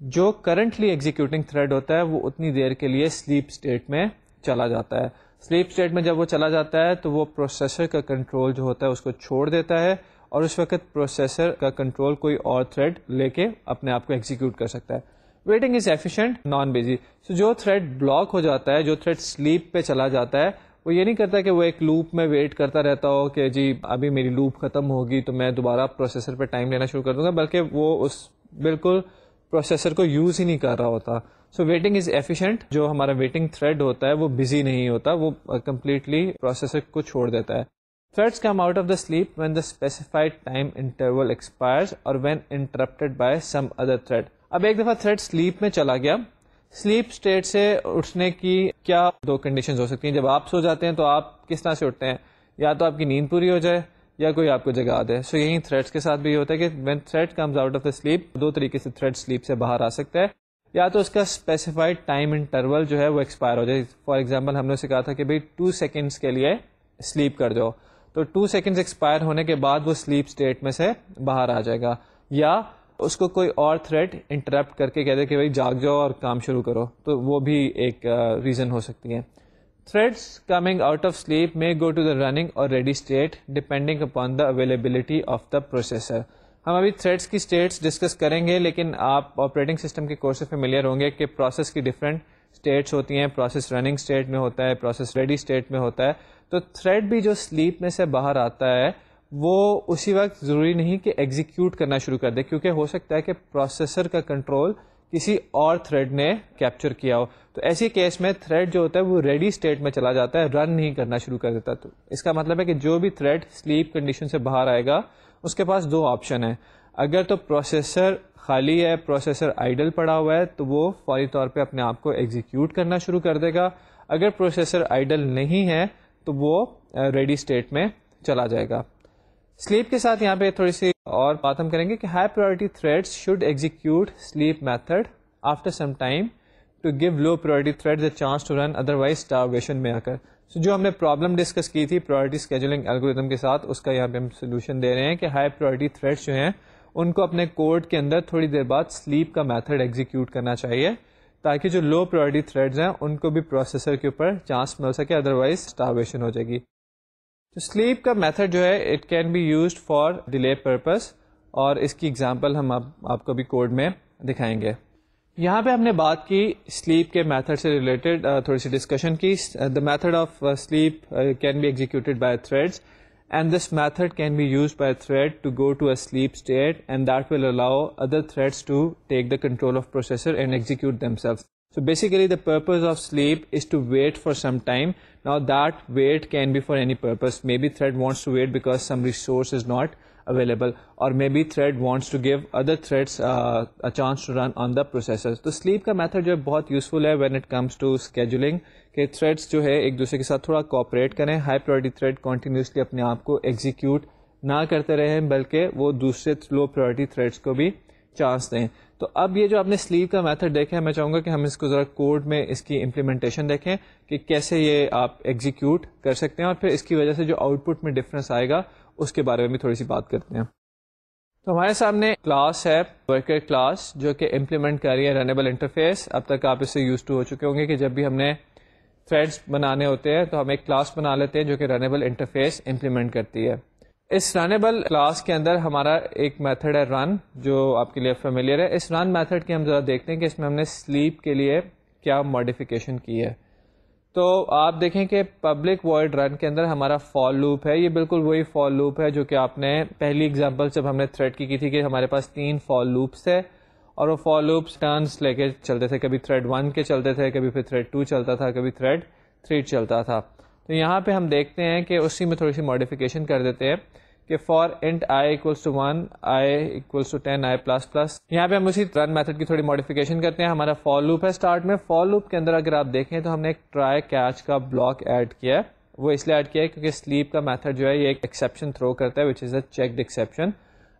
جو کرنٹلی ایگزیکیوٹنگ تھریڈ ہوتا ہے، وہ اتنی دیر کے لیے سلیپ اسٹیٹ میں چلا جاتا ہے۔ سلیپ اسٹیٹ میں جب وہ چلا جاتا ہے، تو وہ پروسیسر کا کنٹرول جو ہوتا ہے، اس کو چھوڑ دیتا ہے اور اس وقت پروسیسر کا کنٹرول کوئی اور تھریڈ لے کے اپنے آپ کو ایگزیکیوٹ کر سکتا ہے۔ Waiting is efficient, non busy so جو تھریڈ بلاک ہو جاتا ہے، جو تھریڈ سلیپ پہ چلا جاتا ہے، وہ یہ نہیں کرتا کہ وہ ایک لوپ میں ویٹ کرتا رہتا ہو کہ جی ابھی میری لوپ ختم ہوگی تو میں دوبارہ پروسیسر پہ ٹائم لینا شروع کر دوں گا، بلکہ وہ اس بالکل پروسیسر کو یوز ہی نہیں کر رہا ہوتا۔ سو ویٹنگ از ایفیشینٹ جو ہمارا ویٹنگ تھریڈ ہوتا ہے، وہ بزی نہیں ہوتا، وہ کمپلیٹلی پروسیسر کو چھوڑ دیتا ہے۔ Threads come out of the sleep when the specified time interval expire اور when interrupted by some other thread اب ایک دفعہ تھریڈ سلیپ میں چلا گیا۔ سلیپ اسٹیٹ سے اٹھنے کی کیا دو کنڈیشن ہو سکتی ہیں؟ جب آپ سو جاتے ہیں تو آپ کس طرح سے اٹھتے ہیں؟ یا تو آپ کی نیند پوری ہو جائے یا کوئی آپ کو جگا دے۔ سو یہی تھریڈس کے ساتھ بھی ہوتا ہے کہ when thread comes out of the sleep دو طریقے سے تھریڈ سلیپ سے باہر آ سکتا ہے۔ یا تو اس کا اسپیسیفائڈ ٹائم انٹرول جو ہے وہ ایکسپائر ہو جائے۔ فار ایگزامپل ہم نے اسے کہا تھا کہ بھائی ٹو سیکنڈس کے لیے سلیپ کر جاؤ۔ تو ٹو سیکنڈس ایکسپائر ہونے کے بعد وہ سلیپ اسٹیٹ میں سے باہر آ جائے گا۔ یا اس کو کوئی اور تھریڈ انٹرپٹ کر کے کہہ دے کہ بھائی جاگ جاؤ اور کام شروع کرو، تو وہ بھی ایک ریزن ہو سکتی ہے threads coming out of sleep میں go to the running or ready state depending upon the availability of the processor ہم ابھی تھریڈس کی اسٹیٹس ڈسکس کریں گے، لیکن آپ آپریٹنگ سسٹم کے کورس سے فیملیئر ہوں گے کہ پروسیس کی ڈفرینٹ اسٹیٹس ہوتی ہیں۔ پروسیس رننگ اسٹیٹ میں ہوتا ہے پروسیس ریڈی اسٹیٹ میں ہوتا ہے۔ تو تھریڈ بھی جو سلیپ میں سے باہر آتا ہے وہ اسی وقت ضروری نہیں کہ ایگزیکیوٹ کرنا شروع کر دے، کیونکہ ہو سکتا ہے کہ پروسیسر کا کنٹرول کسی اور تھریڈ نے کیپچر کیا ہو۔ تو ایسی کیس میں تھریڈ جو ہوتا ہے وہ ریڈی اسٹیٹ میں چلا جاتا ہے رن نہیں کرنا شروع کر دیتا۔ تو اس کا مطلب ہے کہ جو بھی تھریڈ سلیپ کنڈیشن سے باہر آئے گا، اس کے پاس دو آپشن ہیں۔ اگر تو پروسیسر خالی ہے پروسیسر آئیڈل پڑا ہوا ہے، تو وہ فوری طور پہ اپنے آپ کو ایگزیکیوٹ کرنا شروع کر دے گا۔ اگر پروسیسر آئیڈل نہیں ہے، تو وہ ریڈی اسٹیٹ میں چلا جائے گا۔ سلیپ کے ساتھ یہاں پہ تھوڑی سی اور بات ہم کریں گے کہ high priority thread should execute sleep method after some time to give low priority thread the chance to run otherwise starvation میں آ کر so جو ہم نے پرابلم ڈسکس کی تھی پرائرٹی اسکیجولنگ الگوریتم کے ساتھ، اس کا یہاں پہ ہم سولوشن دے رہے ہیں کہ ہائی پرائرٹی تھریڈ جو ہیں، ان کو اپنے کوڈ کے اندر تھوڑی دیر بعد سلیپ کا میتھڈ ایگزیکیوٹ کرنا چاہیے تاکہ جو لو پرائرٹی تھریڈز ہیں، ان کو بھی پروسیسر کے اوپر چانس مل سکے ادر وائز اسٹارویشن ہو جائے گی۔ تو سلیپ کا میتھڈ جو ہے it can be used for delay purpose اور اس کی ایگزامپل ہم آپ کو بھی کوڈ میں دکھائیں گے۔ یہاں پہ ہم نے بات کی سلیپ کے میتھڈ سے ریلیٹڈ تھوڑی سی ڈسکشن کی۔ The method of sleep can be executed by thread and this method can be use by thread to go to a sleep state and that will allow other threads to take the control of processor and execute them self تو basically the purpose of sleep is to wait for some time نا that wait can be for any purpose may be thread want wait because some resource is not available or may be thread wants to give other threads a chance to run on the processes تو سلیپ کا میتھڈ جو ہے بہت یوزفل ہے when it comes to scheduling کہ تھریڈس جو ہے ایک دوسرے کے ساتھ تھوڑا کوپریٹ کریں ہائی پروورٹی تھریڈ کنٹینوسلی اپنے آپ کو ایگزیکیوٹ نہ کرتے رہیں بلکہ وہ دوسرے لو پروارٹی تھریڈس کو بھی چانس دیں تو اب یہ جو آپ نے سلیو کا میتھڈ دیکھا ہے، میں چاہوں گا کہ ہم اس کو ذرا کوڈ میں اس کی امپلیمنٹیشن دیکھیں کہ کیسے یہ آپ ایگزیکیوٹ کر سکتے ہیں اور پھر اس کی وجہ سے جو آؤٹ پٹ میں ڈفرینس آئے گا، اس کے بارے میں بھی تھوڑی سی بات کرتے ہیں۔ تو ہمارے سامنے کلاس ہے ورکر کلاس جو کہ امپلیمنٹ کر رہی ہے رنیبل انٹرفیس اب تک آپ اس سے یوز ٹو ہو چکے ہوں گے کہ جب بھی ہم نے تھریڈس بنانے ہوتے ہیں تو ہم ایک کلاس بنا لیتے ہیں جو کہ رنیبل انٹرفیس امپلیمنٹ کرتی ہے۔ اس رنیبل کلاس کے اندر ہمارا ایک میتھڈ ہے رن جو آپ کے لیے فیملیئر ہے۔ اس رن میتھڈ کی ہم ذرا دیکھتے ہیں کہ اس میں ہم نے سلیپ کے لیے کیا ماڈیفیکیشن کی ہے۔ تو آپ دیکھیں کہ پبلک وائڈ رن کے اندر ہمارا فال لوپ ہے۔ یہ بالکل وہی فال لوپ ہے جو کہ آپ نے پہلی اگزامپل جب ہم نے تھریڈ کی کی تھی کہ ہمارے پاس تین فال لوپس ہے اور وہ فال لوپس ٹرنس لے کے چلتے تھے۔ کبھی تھریڈ ون کے چلتے تھے، کبھی پھر تھریڈ ٹو چلتا تھا، کبھی تھریڈ تھری چلتا تھا۔ تو یہاں پہ ہم دیکھتے ہیں کہ اسی میں تھوڑی سی ماڈیفکیشن کر دیتے ہیں کہ for int I equals to one I equals to ten I plus plus یہاں پہ ہم اسی رن میتھڈ کی تھوڑی ماڈیفکیشن کرتے ہیں۔ ہمارا فال لوپ ہے اسٹارٹ میں۔ فال لوپ کے اندر اگر آپ دیکھیں تو ہم نے ایک ٹرائی کیچ کا بلاک ایڈ کیا ہے۔ وہ اس لیے ایڈ کیا ہے کیونکہ سلیپ کا میتھڈ جو ہے یہ ایک ایکسیپشن تھرو کرتا ہے وچ از اے چیکڈ ایکسیپشن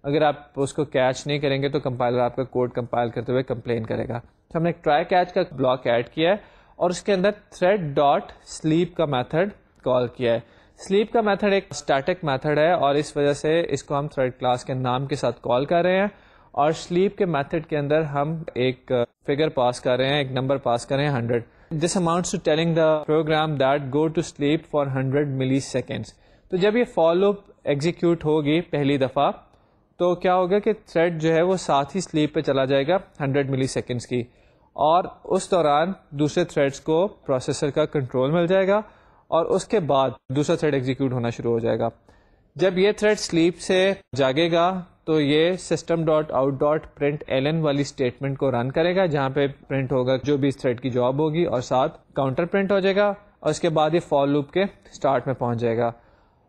اگر آپ اس کو کیچ نہیں کریں گے تو کمپائلر آپ کا کوڈ کمپائل کرتے ہوئے کمپلین کرے گا۔ تو ہم نے ایک ٹرائی کیچ کا بلاک ایڈ کیا ہے۔ اور اس کے اندر تھریڈ ڈاٹ سلیپ کا میتھڈ کال کیا ہے۔ سلیپ کا میتھڈ ایک اسٹیٹک میتھڈ ہے اور اس وجہ سے اس کو ہم تھریڈ کلاس کے نام کے ساتھ کال کر رہے ہیں۔ اور سلیپ کے میتھڈ کے اندر ہم ایک فگر پاس کر رہے ہیں، ایک نمبر پاس کر رہے ہیں hundred this amount to telling the program that go to sleep for hundred milliseconds تو جب یہ فالو ایگزیکیوٹ ہوگی پہلی دفعہ، تو کیا ہوگا کہ تھریڈ جو ہے وہ ساتھ ہی سلیپ پہ چلا جائے گا ہنڈریڈ ملی سیکنڈس کی۔ اور اس دوران دوسرے تھریڈس کو پروسیسر کا کنٹرول مل جائے گا اور اس کے بعد دوسرا تھریڈ ایگزیکیوٹ ہونا شروع ہو جائے گا۔ جب یہ تھریڈ سلیپ سے جاگے گا تو یہ system dot out dot print L N والی اسٹیٹمنٹ کو رن کرے گا، جہاں پہ پرنٹ ہوگا جو بھی اس تھریڈ کی جاب ہوگی اور ساتھ کاؤنٹر پرنٹ ہو جائے گا اور اس کے بعد یہ فال لوپ کے اسٹارٹ میں پہنچ جائے گا۔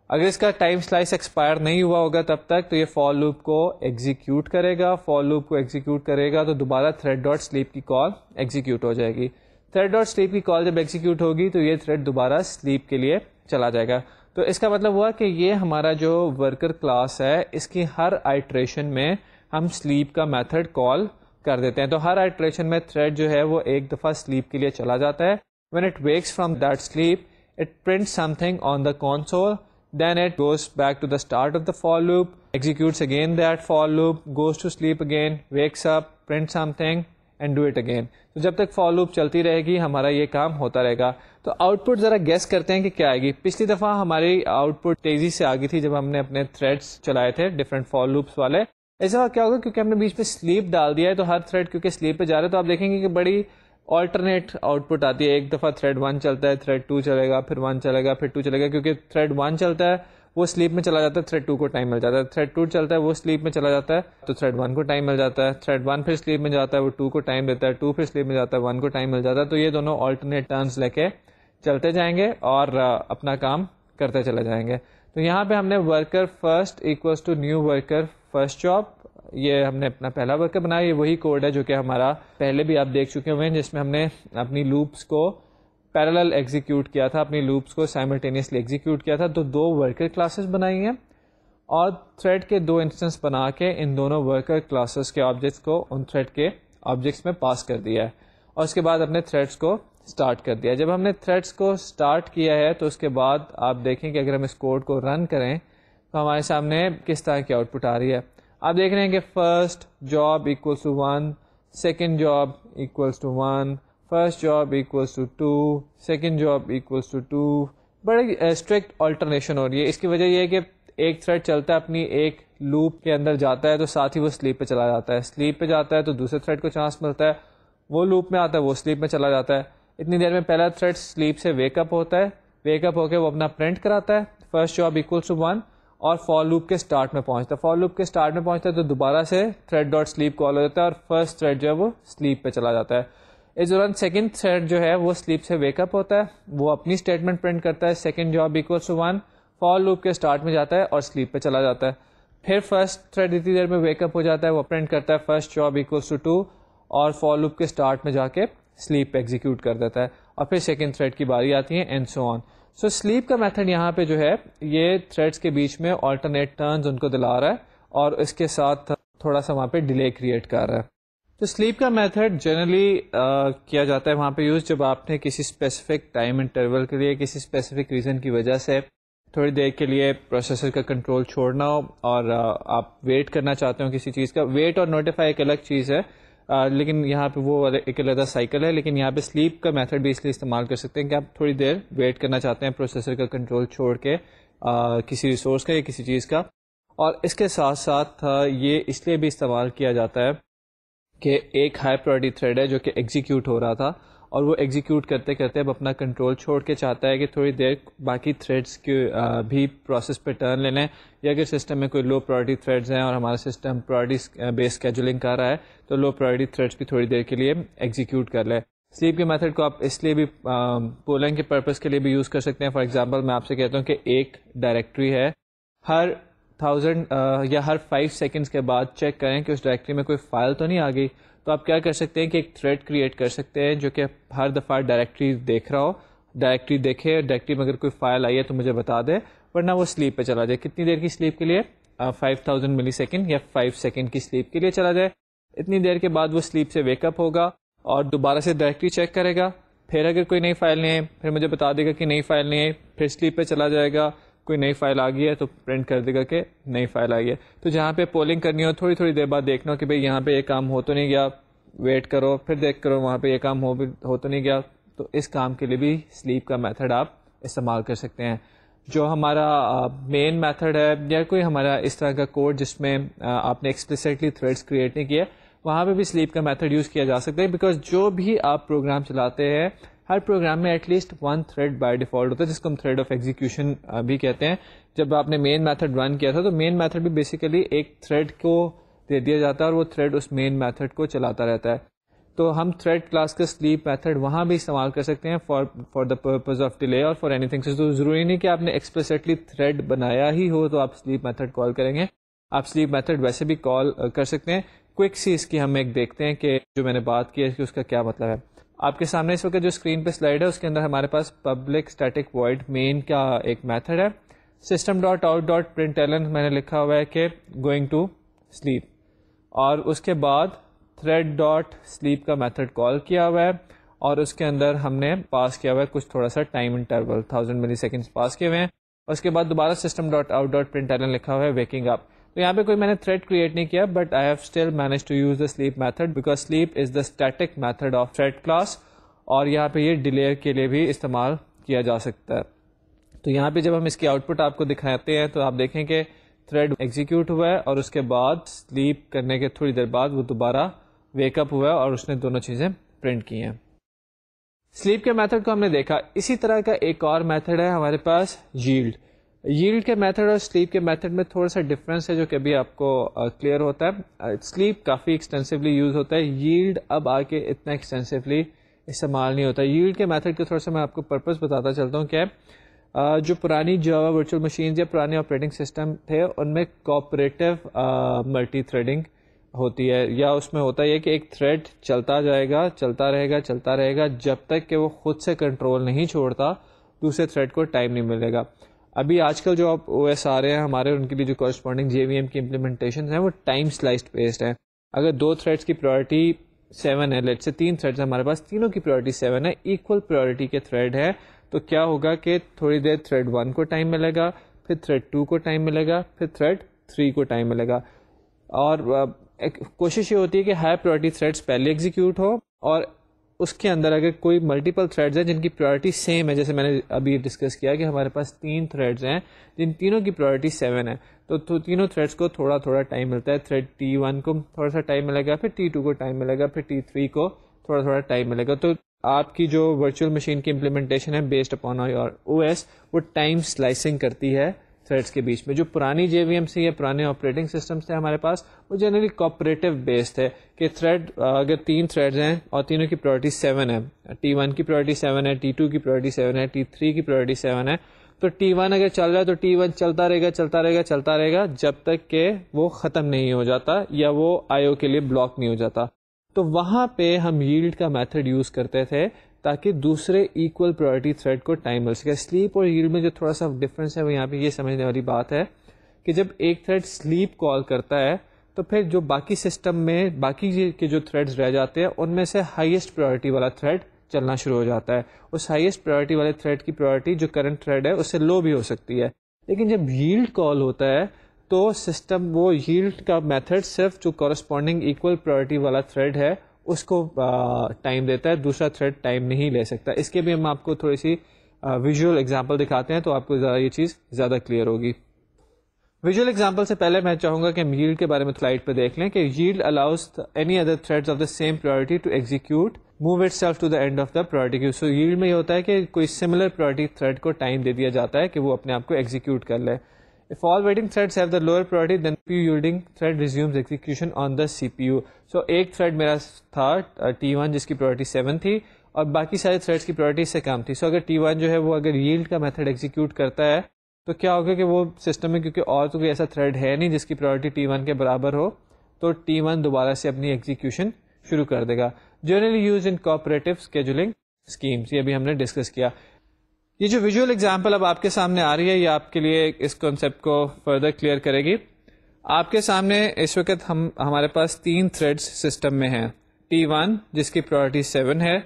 اگر اس کا ٹائم سلائس ایکسپائر نہیں ہوا ہوگا تب تک، تو یہ فال لوپ کو ایگزیکیوٹ کرے گا۔ فال لوپ کو ایگزیکیوٹ کرے گا تو دوبارہ تھریڈ ڈاٹ سلیپ کی کال ایگزیکیوٹ ہو جائے گی۔ تھریڈ ڈاٹ سلیپ کی کال جب ایگزیکیوٹ ہوگی تو یہ تھریڈ دوبارہ سلیپ کے لیے چلا جائے گا۔ تو اس کا مطلب ہوا کہ یہ ہمارا جو ورکر کلاس ہے، اس کی ہر آئٹریشن میں ہم سلیپ کا میتھڈ کال کر دیتے ہیں۔ تو ہر آئٹریشن میں تھریڈ جو ہے وہ ایک دفعہ سلیپ کے لیے چلا جاتا ہے۔ When it wakes from that sleep it print something on the console then it goes back to the start of the for loop executes again that for loop goes to sleep again wakes up print something and do it again تو جب تک فال لوپ چلتی رہے گی ہمارا یہ کام ہوتا رہے گا تو آؤٹ پٹ ذرا گیس کرتے ہیں کہ کیا آئے گی. پچھلی دفعہ ہماری آؤٹ پٹ تیزی سے آ گئی تھی جب ہم نے اپنے تھریڈس چلائے تھے ڈفرنٹ فال لوپس والے. ایسا کیا ہوگا کیونکہ ہم نے بیچ میں سلیپ ڈال دیا ہے تو ہر تھریڈ کیونکہ سلیپ پہ جا رہے ہیں تو آپ دیکھیں گے کہ بڑی آلٹرنیٹ آؤٹ پٹ آتی ہے۔ ایک دفعہ تھریڈ ون چلتا ہے تھریڈ ٹو چلے گا، پھر ون چلے گا، پھر ٹو چلے گا، کیونکہ تھریڈ ون چلتا ہے، وہ سلیپ میں چلا جاتا ہے تھریڈ ٹو کو ٹائم مل جاتا ہے۔ تھریڈ ٹو چلتا ہے، وہ سلیپ میں چلا جاتا ہے، تو تھریڈ ون کو ٹائم مل جاتا ہے۔ تھریڈ ون پھر سلیپ میں جاتا ہے، وہ ٹو کو ٹائم دیتا ہے۔ ٹو پھر سلیپ میں جاتا ہے ون کو ٹائم مل جاتا ہے۔ تو یہ دونوں آلٹرنیٹ ٹرنس لے کے چلتے جائیں گے اور اپنا کام کرتے چلے جائیں گے۔ تو یہاں پہ ہم نے worker first equals to new worker first job یہ ہم نے اپنا پہلا ورکر بنایا، یہ وہی کوڈ ہے جو کہ ہمارا پہلے بھی آپ دیکھ چکے ہوئے ہیں، جس میں ہم نے اپنی لوپس کو پیرل ایگزیکیوٹ کیا تھا، اپنی لوپس کو سائملٹینیسلی ایگزیکیوٹ کیا تھا، تو دو ورکر کلاسز بنائی ہیں اور تھریڈ کے دو انسٹنس بنا کے ان دونوں ورکر کلاسز کے آبجیکٹس کو ان تھریڈ کے آبجیکٹس میں پاس کر دیا ہے۔ اور اس کے بعد اپنے تھریڈس کو اسٹارٹ کر دیا۔ جب ہم نے تھریڈس کو اسٹارٹ کیا ہے، تو اس کے بعد آپ دیکھیں کہ اگر ہم اس کوڈ کو رن کریں، تو ہمارے سامنے کس طرح کی آؤٹ پٹ آ رہی ہے۔ آپ دیکھ رہے ہیں کہ first job equals to one second job equals to one first job equals to two second job equals to two بڑی اسٹرکٹ آلٹرنیشن ہو رہی ہے۔ اس کی وجہ یہ ہے کہ ایک تھریڈ چلتا ہے، اپنی ایک لوپ کے اندر جاتا ہے تو ساتھ ہی وہ سلیپ پہ چلا جاتا ہے۔ سلیپ پہ جاتا ہے تو دوسرے تھریڈ کو چانس ملتا ہے۔ وہ لوپ میں آتا ہے، وہ سلیپ میں چلا جاتا ہے۔ اتنی دیر میں پہلا تھریڈ سلیپ سے ویک اپ ہوتا ہے۔ ویک اپ ہو کے وہ اپنا پرنٹ کراتا ہے۔ First job equal to one اور فال لوپ کے اسٹارٹ میں پہنچتا ہے. فال لوپ کے اسٹارٹ میں پہنچتا ہے تو دوبارہ سے تھریڈ ڈاٹ سلیپ کال ہو جاتا ہے اور فرسٹ تھریڈ جو ہے وہ سلیپ پہ چلا جاتا ہے. اس دوران سیکنڈ تھریڈ جو ہے وہ سلیپ سے ویک اپ ہوتا ہے. وہ اپنی اسٹیٹمنٹ پرنٹ کرتا ہے. Second job equal to one for loop کے اسٹارٹ میں جاتا ہے اور سلیپ پہ چلا جاتا ہے. پھر فرسٹ تھریڈ اتنی دیر میں ویک اپ ہو جاتا ہے. وہ پرنٹ کرتا ہے. First job equals to two اور فال لوپ کے اسٹارٹ میں جا کے سلیپ ایگزیکیوٹ کر دیتا ہے. اور پھر سیکنڈ تھریڈ کی باری آتی ہے and so on so sleep کا میتھڈ یہاں پہ جو ہے، یہ تھریڈس کے بیچ میں آلٹرنیٹ ٹرنز ان کو دلا رہا ہے اور اس کے ساتھ تھوڑا سا وہاں پہ ڈیلے کریٹ کر رہا ہے۔ تو سلیپ کا میتھڈ جنرلی کیا جاتا ہے وہاں پہ یوز جب آپ نے کسی اسپیسیفک ٹائم انٹرول کے لیے، کسی اسپیسیفک ریزن کی وجہ سے تھوڑی دیر کے لیے پروسیسر کا کنٹرول چھوڑنا ہو اور آپ ویٹ کرنا چاہتے ہو کسی چیز کا۔ ویٹ اور نوٹیفائی ایک الگ چیز ہے۔ لیکن یہاں پہ وہ ایک علیحدہ سائیکل ہے، لیکن یہاں پہ سلیپ کا میتھڈ بھی اس لیے استعمال کر سکتے ہیں کہ آپ تھوڑی دیر ویٹ کرنا چاہتے ہیں پروسیسر کا کنٹرول چھوڑ کے کسی ریسورس کا یا کسی چیز کا۔ اور اس کے ساتھ ساتھ یہ اس لیے بھی استعمال کیا جاتا ہے کہ ایک ہائی پرائرٹی تھریڈ ہے جو کہ ایگزیکیوٹ ہو رہا تھا۔ اور وہ ایگزیکیوٹ کرتے کرتے اب اپنا کنٹرول چھوڑ کے چاہتا ہے کہ تھوڑی دیر باقی تھریڈس کی بھی پروسیس پہ ٹرن لے لیں۔ یا اگر سسٹم میں کوئی لو پرائرٹی تھریڈز ہیں اور ہمارا سسٹم پرائرٹی بیس کیجولنگ کر رہا ہے، تو لو پرائرٹی تھریڈس بھی تھوڑی دیر کے لیے ایگزیکیوٹ کر لیں۔ سلیپ کے میتھڈ کو آپ اس لیے بھی پولنگ کے پرپز کے لیے بھی یوز کر سکتے ہیں۔ فار ایگزامپل میں آپ سے کہتا ہوں کہ ایک ڈائریکٹری ہے۔ ہر تھاؤزینڈ یا ہر فائیو سیکنڈس کے بعد چیک کریں کہ اس ڈائریکٹری میں کوئی فائل تو نہیں آ گئی۔ تو آپ کیا کر سکتے ہیں کہ ایک تھریڈ کریٹ کر سکتے ہیں جو کہ ہر دفعہ ڈائریکٹری دیکھ رہا ہو۔ ڈائریکٹری دیکھے ڈائریکٹری میں اگر کوئی فائل آئی ہے تو مجھے بتا دے، ورنہ وہ سلیپ پہ چلا جائے۔ کتنی دیر کی سلیپ کے لیے؟ فائیو تھاؤزینڈ ملی سیکنڈ یا فائیو سیکنڈ کی سلیپ کے لیے چلا جائے۔ اتنی دیر کے بعد وہ سلیپ سے ویک اپ ہوگا اور دوبارہ سے ڈائریکٹری چیک کرے گا۔ پھر اگر کوئی نئی فائل نہیں ہے پھر مجھے بتا دے گا کہ نئی فائل نہیں ہے پھر سلیپ پہ چلا جائے گا۔ کوئی نئی فائل آ گئی ہے تو پرنٹ کر دے گا کہ نئی فائل آ گئی ہے۔ تو جہاں پہ پولنگ کرنی ہو، تھوڑی تھوڑی دیر بعد دیکھنا ہو کہ بھائی یہاں پہ یہ کام ہو تو نہیں گیا ویٹ کرو، پھر دیکھ کرو وہاں پہ یہ کام ہو ہو تو نہیں گیا۔ تو اس کام کے لیے بھی سلیپ کا میتھڈ آپ استعمال کر سکتے ہیں۔ جو ہمارا مین میتھڈ ہے یا کوئی ہمارا اس طرح کا کوڈ جس میں آپ نے ایکسپلسٹلی تھریڈس کریٹ نہیں کیا وہاں پہ بھی سلیپ کا میتھڈ یوز کیا جا سکتا ہے۔ بیکاز جو بھی آپ پروگرام چلاتے ہیں ہر پروگرام میں at least one thread by default ہوتا ہے، جس کو ہم تھریڈ آف ایگزیکیوشن بھی کہتے ہیں۔ جب آپ نے مین میتھڈ رن کیا تھا، تو مین میتھڈ بھی بیسیکلی ایک تھریڈ کو دے دیا جاتا ہے اور وہ تھریڈ اس مین میتھڈ کو چلاتا رہتا ہے۔ تو ہم تھریڈ کلاس کا سلیپ میتھڈ وہاں بھی استعمال کر سکتے ہیں for for the purpose of delay اور فار اینی تھنگ تو ضروری نہیں کہ آپ نے ایکسپلسٹلی تھریڈ بنایا ہی ہو تو آپ سلیپ میتھڈ کال کریں گے۔ آپ سلیپ میتھڈ ویسے بھی کال کر سکتے ہیں۔ کوئک سی اس کی ہم ایک دیکھتے ہیں کہ جو میں نے بات کی ہے کہ اس کا کیا مطلب ہے۔ آپ کے سامنے اس وقت جو اسکرین پہ سلائڈ ہے، اس کے اندر ہمارے پاس پبلک اسٹیٹک وائڈ مین کا ایک میتھڈ ہے۔ System dot out dot print میں نے لکھا ہوا ہے کہ گوئنگ ٹو سلیپ اور اس کے بعد تھریڈ ڈاٹ سلیپ کا میتھڈ کال کیا ہوا ہے۔ اور اس کے اندر ہم نے پاس کیا ہوا ہے، کچھ تھوڑا سا time interval thousand millisecond pass کیے ہوئے ہیں۔ اس کے بعد دوبارہ system dot out dot print لکھا ہوا ہے ویکنگ اپ تو یہاں پہ کوئی میں نے تھریڈ کریٹ نہیں کیا but I have still manage to use the sleep method because sleep is the static method of thread class اور یہاں پہ یہ ڈیلیئر کے لیے بھی استعمال کیا جا سکتا ہے۔ تو یہاں پہ جب ہم اس کی آؤٹ پٹ آپ کو دکھاتے ہیں تو آپ دیکھیں کہ تھریڈ ایگزیکیوٹ ہوا ہے اور اس کے بعد سلیپ کرنے کے تھوڑی دیر بعد وہ دوبارہ ویک اپ ہوا ہے اور اس نے دونوں چیزیں پرنٹ کی ہیں۔ سلیپ کے میتھڈ کو ہم نے دیکھا۔ اسی طرح کا ایک اور میتھڈ ہے ہمارے پاس ییلڈ ییلڈ کے میتھڈ اور سلیپ کے میتھڈ میں تھوڑا سا ڈفرینس ہے جو کہ ابھی آپ کو کلیئر ہوتا ہے. سلیپ کافی ایکسٹینسولی یوز ہوتا ہے. ییلڈ اب آ کے اتنا ایکسٹینسولی استعمال نہیں ہوتا. ییلڈ کے میتھڈ کے تھوڑا سا میں آپ کو پرپز بتاتا چلتا ہوں کہ جو پرانی جاوا ورچوئل مشینز یا پرانے آپریٹنگ سسٹم تھے، ان میں کوپریٹو ملٹی تھریڈنگ ہوتی ہے. یا اس میں ہوتا ہے کہ ایک تھریڈ چلتا جائے گا، چلتا رہے گا، چلتا رہے گا، جب تک کہ وہ خود سے کنٹرول نہیں چھوڑتا، دوسرے تھریڈ کو ٹائم نہیں ملے گا. ابھی آج کل جو آپ او ایس آ رہے ہیں، ہمارے ان کی بھی جو کورسپونڈنگ جے وی ایم کی امپلیمنٹیشن ہیں، وہ ٹائم سلائسڈ بیسڈ ہیں۔ اگر دو تھریڈس کی پرائرٹی سیون ہے لیٹ سے تین تھریڈ ہمارے پاس، تینوں کی پرائرٹی سیون ہے ایکول پرائرٹی کے تھریڈ ہے تو کیا ہوگا کہ تھوڑی دیر تھریڈ ون کو ٹائم ملے گا، پھر تھریڈ ٹو کو ٹائم ملے گا، پھر تھریڈ تھری کو ٹائم ملے گا۔ اور کوشش یہ ہوتی ہے کہ ہائی پرائرٹی تھریڈس پہلے ایگزیکیوٹ ہو اور اس کے اندر اگر کوئی ملٹیپل تھریڈز ہیں جن کی پرائرٹی سیم ہے، جیسے میں نے ابھی ڈسکس کیا کہ ہمارے پاس تین تھریڈز ہیں، جن تینوں کی پرائرٹی سیون ہے۔ تو تینوں تھریڈس کو تھوڑا تھوڑا ٹائم ملتا ہے۔ تھریڈ ٹی ون کو تھوڑا سا ٹائم ملے گا، پھر ٹی ٹو کو ٹائم ملے گا، پھر ٹی تھری کو تھوڑا تھوڑا ٹائم ملے گا۔ تو آپ کی جو ورچوئل مشین کی امپلیمنٹیشن ہے بیسڈ اپون او ایس وہ ٹائم سلائسنگ کرتی ہے۔ تھریڈس کے بیچ میں۔ جو پرانی جے وی ایم سی یا پرانے آپریٹنگ سسٹمس تھے ہمارے پاس، وہ جنرلی کوپریٹو بیس تھے کہ تھریڈ اگر تین تھریڈز ہیں اور تینوں کی پرائرٹی سیون ہے۔ ٹی ون کی پرائرٹی سیون ہے ٹی ٹو کی پرائرٹی سیون ہے ٹی تھری کی پرائرٹی سیون ہے۔ تو ٹی ون اگر چل رہا ہے تو ٹی ون چلتا رہے گا، چلتا رہے گا، چلتا رہے گا، جب تک کہ وہ ختم نہیں ہو جاتا یا وہ آئیو کے لیے بلاک نہیں ہو جاتا۔ تو وہاں پہ ہم ییلڈ کا میتھڈ یوز کرتے تھے تاکہ دوسرے ایکول پرائرٹی تھریڈ کو ٹائم مل سکے۔ سلیپ اور ییلڈ میں جو تھوڑا سا ڈفرنس ہے، وہ یہاں پہ یہ سمجھنے والی بات ہے کہ جب ایک تھریڈ سلیپ کال کرتا ہے، تو پھر جو باقی سسٹم میں باقی کے جو تھریڈز رہ جاتے ہیں، ان میں سے ہائیسٹ پرائرٹی والا تھریڈ چلنا شروع ہو جاتا ہے۔ اس ہائیسٹ پرائرٹی والے تھریڈ کی پرائرٹی جو کرنٹ تھریڈ ہے، اس سے لو بھی ہو سکتی ہے۔ لیکن جب ہیلڈ کال ہوتا ہے، تو سسٹم وہ ہیلڈ کا میتھڈ صرف جو کورسپونڈنگ ایکول پرائرٹی والا تھریڈ ہے اس کو ٹائم دیتا ہے، دوسرا تھریڈ ٹائم نہیں لے سکتا۔ اس کے بھی ہم آپ کو تھوڑی سی ویژول ایگزامپل دکھاتے ہیں تو آپ کو زیادہ یہ چیز زیادہ کلیئر ہوگی۔ ویژول ایگزامپل سے پہلے میں چاہوں گا کہ ہم ییلڈ کے بارے میں سلائڈ پہ دیکھ لیں کہ yield allows any other thread of the same priority to execute move itself to the end of the priority so yield میں یہ ہوتا ہے کہ کوئی سملر پرائرٹی تھریڈ کو ٹائم دے دیا جاتا ہے کہ وہ اپنے آپ کو ایگزیکیوٹ کر لے۔ If all waiting threads have the lower priority, then CPU yielding thread resumes execution on the CPU. So ایک تھریڈ میرا تھا ٹی ون جس کی پرائرٹی سیون تھی اور باقی سارے تھریڈس کی پرائرٹی سے کم تھی سو so اگر ٹی ون جو ہے وہ اگر ییلڈ کا میتھڈ ایگزیکیوٹ کرتا ہے تو کیا ہوگا کہ وہ سسٹم میں کیونکہ اور تو کوئی ایسا تھریڈ ہے نہیں جس کی پرائرٹی ٹی ون کے برابر ہو تو ٹی ون دوبارہ سے اپنی ایگزیکیوشن شروع کر دے گا generally use in cooperative scheduling schemes یہ بھی ہم نے ڈسکس کیا یہ جو ویژول ایگزامپل اب آپ کے سامنے آ رہی ہے، یہ آپ کے لیے اس کانسیپٹ کو فردر کلیئر کرے گی۔ آپ کے سامنے اس وقت ہم، ہمارے پاس تین تھریڈ سسٹم میں ہیں۔ ٹی ون جس کی پرائرٹی سیون ہے۔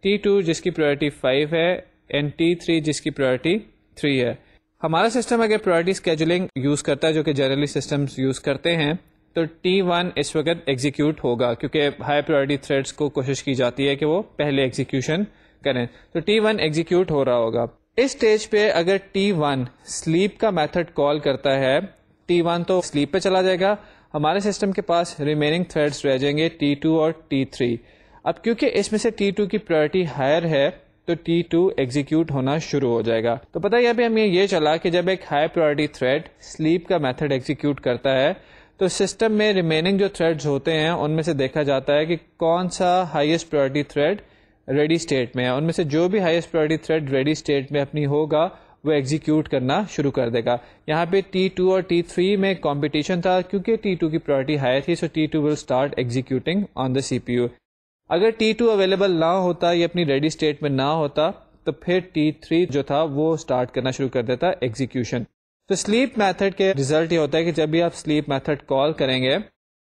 ٹی ٹو جس کی پرائرٹی فائیو ہے۔ اینڈ ٹی تھری جس کی پرائرٹی تھری ہے۔ ہمارا سسٹم اگر پرائرٹی اسکیجولنگ یوز کرتا ہے، جو کہ جنرلی سسٹم یوز کرتے ہیں، تو ٹی ون اس وقت ایگزیکیوٹ ہوگا۔ کیونکہ ہائی پرائرٹی تھریڈس کو کوشش کی جاتی ہے کہ وہ پہلے ایگزیکیوشن کریں۔ تو ٹی ون ایگزیکیوٹ ہو رہا ہوگا۔ اس اسٹیج پہ اگر ٹی ون سلیپ کا میتھڈ کال کرتا ہے ٹی ون تو سلیپ پہ چلا جائے گا، ہمارے سسٹم کے پاس ریمیننگ تھریڈس رہ جائیں گے ٹی ٹو اور ٹی تھری اب کیونکہ اس میں سے ٹی ٹو کی پرائرٹی ہائر ہے، تو ٹی ٹو ایگزیکیوٹ ہونا شروع ہو جائے گا. تو پتا یہ بھی ہمیں یہ چلا کہ جب ایک ہائی پرائرٹی تھریڈ سلیپ کا میتھڈ ایگزیکیوٹ کرتا ہے، تو سسٹم میں ریمیننگ جو تھریڈز ہوتے ہیں، ان میں سے دیکھا جاتا ہے کہ کون سا highest priority thread ready state میں ہے۔ ان میں سے جو بھی highest priority thread ready state میں اپنی ہوگا، وہ ایگزیکیوٹ کرنا شروع کر دے گا۔ یہاں پہ ٹی ٹو اور ٹی تھری میں کمپٹیشن تھا، کیونکہ ٹی ٹو کی پرائرٹی ہائی تھی so T two will start executing on the C P U اگر ٹی ٹو اویلیبل نہ ہوتا یا اپنی ریڈی اسٹیٹ میں نہ ہوتا، تو پھر ٹی تھری جو تھا، وہ اسٹارٹ کرنا شروع کر دیتا ایگزیکیوشن تو سلیپ میتھڈ کے ریزلٹ یہ ہوتا ہے کہ جب بھی آپ سلیپ میتھڈ کال کریں گے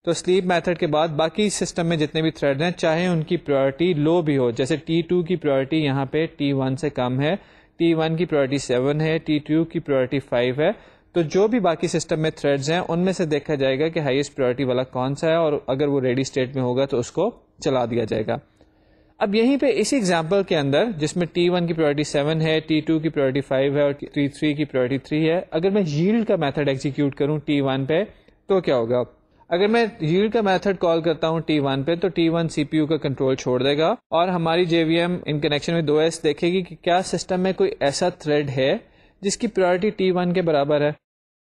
تو سلیپ میتھڈ کے بعد باقی سسٹم میں جتنے بھی تھریڈ ہیں، چاہے ان کی پرائرٹی لو بھی ہو، جیسے ٹی ٹو کی پرائرٹی یہاں پہ ٹی ون سے کم ہے ٹی ون کی پرائرٹی سیون ہے ٹی ٹو کی پرائرٹی فائیو ہے۔ تو جو بھی باقی سسٹم میں تھریڈز ہیں، ان میں سے دیکھا جائے گا کہ ہائیسٹ پرائرٹی والا کون سا ہے اور اگر وہ ریڈی اسٹیٹ میں ہوگا تو اس کو چلا دیا جائے گا۔ اب یہیں پہ اسی ایگزامپل کے اندر، جس میں ٹی ون کی پرائرٹی سیون ہے ٹی ٹو کی پرائرٹی فائیو ہے اور ٹی تھری کی پرائرٹی تھری ہے، اگر میں جیلڈ کا میتھڈ ایگزیکیوٹ کروں ٹی ون پہ، تو کیا ہوگا؟ اگر میں ییلڈ کا میتھڈ کال کرتا ہوں ٹی ون پہ، تو T one C P U کا کنٹرول چھوڑ دے گا اور ہماری جے وی ایم ان کنیکشن میں دو ایس دیکھے گی کہ کیا سسٹم میں کوئی ایسا تھریڈ ہے جس کی پرائرٹی ٹی ون کے برابر ہے۔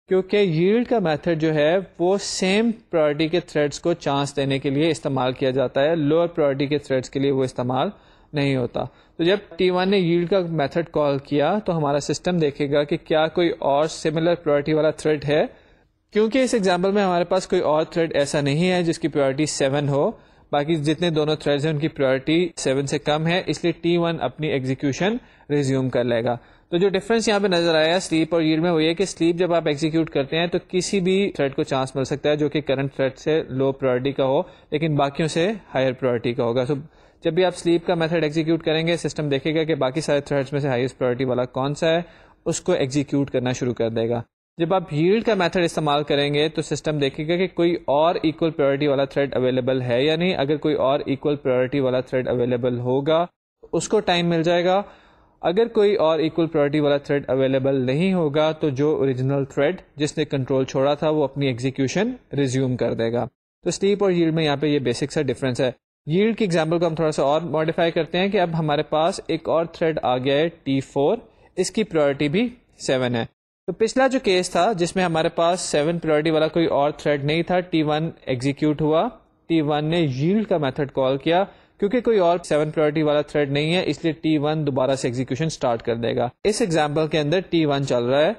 کیونکہ ییلڈ کا میتھڈ جو ہے وہ سیم پرائرٹی کے تھریڈس کو چانس دینے کے لیے استعمال کیا جاتا ہے لوور پرائرٹی کے تھریڈس کے لیے وہ استعمال نہیں ہوتا۔ تو جب ٹی ون نے ییلڈ کا میتھڈ کال کیا، تو ہمارا سسٹم دیکھے گا کہ کیا کوئی اور سملر پرائرٹی والا تھریڈ ہے۔ کیونکہ اس ایگزامپل میں ہمارے پاس کوئی اور تھریڈ ایسا نہیں ہے جس کی پرائرٹی سیون ہو۔ باقی جتنے دونوں تھریڈ ہیں ان کی پرائرٹی سیون سے کم ہے۔ اس لیے ٹی ون اپنی ایگزیکیوشن ریزیوم کر لے گا۔ تو جو ڈفرنس یہاں پہ نظر آیا سلیپ اور ییر میں وہ یہ کہ سلیپ جب آپ ایگزیکیوٹ کرتے ہیں تو کسی بھی تھریڈ کو چانس مل سکتا ہے جو کہ کرنٹ تھریڈ سے لو پرائرٹی کا ہو لیکن باقیوں سے ہائر پرائرٹی کا ہوگا۔ So, جب بھی آپ سلیپ کا میتھڈ ایگزیکیوٹ کریں گے سسٹم دیکھے گا کہ باقی سارے تھریڈ میں سے ہائیسٹ پرائرٹی والا کون سا ہے اس کو ایگزیکیوٹ کرنا شروع کر دے گا۔ جب آپ ہیلڈ کا میتھڈ استعمال کریں گے تو سسٹم دیکھے گا کہ کوئی اور ایکول پرائرٹی والا تھریڈ اویلیبل ہے یا نہیں۔ اگر کوئی اور ایکول پرائرٹی والا تھریڈ اویلیبل ہوگا، اس کو ٹائم مل جائے گا۔ اگر کوئی اور ایکول پرائرٹی والا تھریڈ اویلیبل نہیں ہوگا تو جو اوریجنل تھریڈ جس نے کنٹرول چھوڑا تھا، وہ اپنی ایگزیکیوشن ریزیوم کر دے گا۔ تو اسلیپ اور ہیلڈ میں یہاں پہ یہ بیسک سا ڈفرنس ہے۔ ییلڈ کی ایگزامپل کو ہم تھوڑا سا اور ماڈیفائی کرتے ہیں کہ اب ہمارے پاس ایک اور تھریڈ آ گیا ہے ٹی فور اس کی پرائرٹی بھی سیون ہے۔ تو پچھلا جو کیس تھا، جس میں ہمارے پاس سیون پریورٹی والا کوئی اور تھریڈ نہیں تھا ٹی ون ایگزیکیوٹ ہوا۔ ٹی ون نے ییلڈ کا میتھڈ کال کیا، کیونکہ کوئی اور سیون پرائرٹی والا تھریڈ نہیں ہے، اس لیے ٹی ون دوبارہ سے ایگزیکشن اسٹارٹ کر دے گا۔ اس ایگزامپل کے اندر ٹی ون چل رہا ہے۔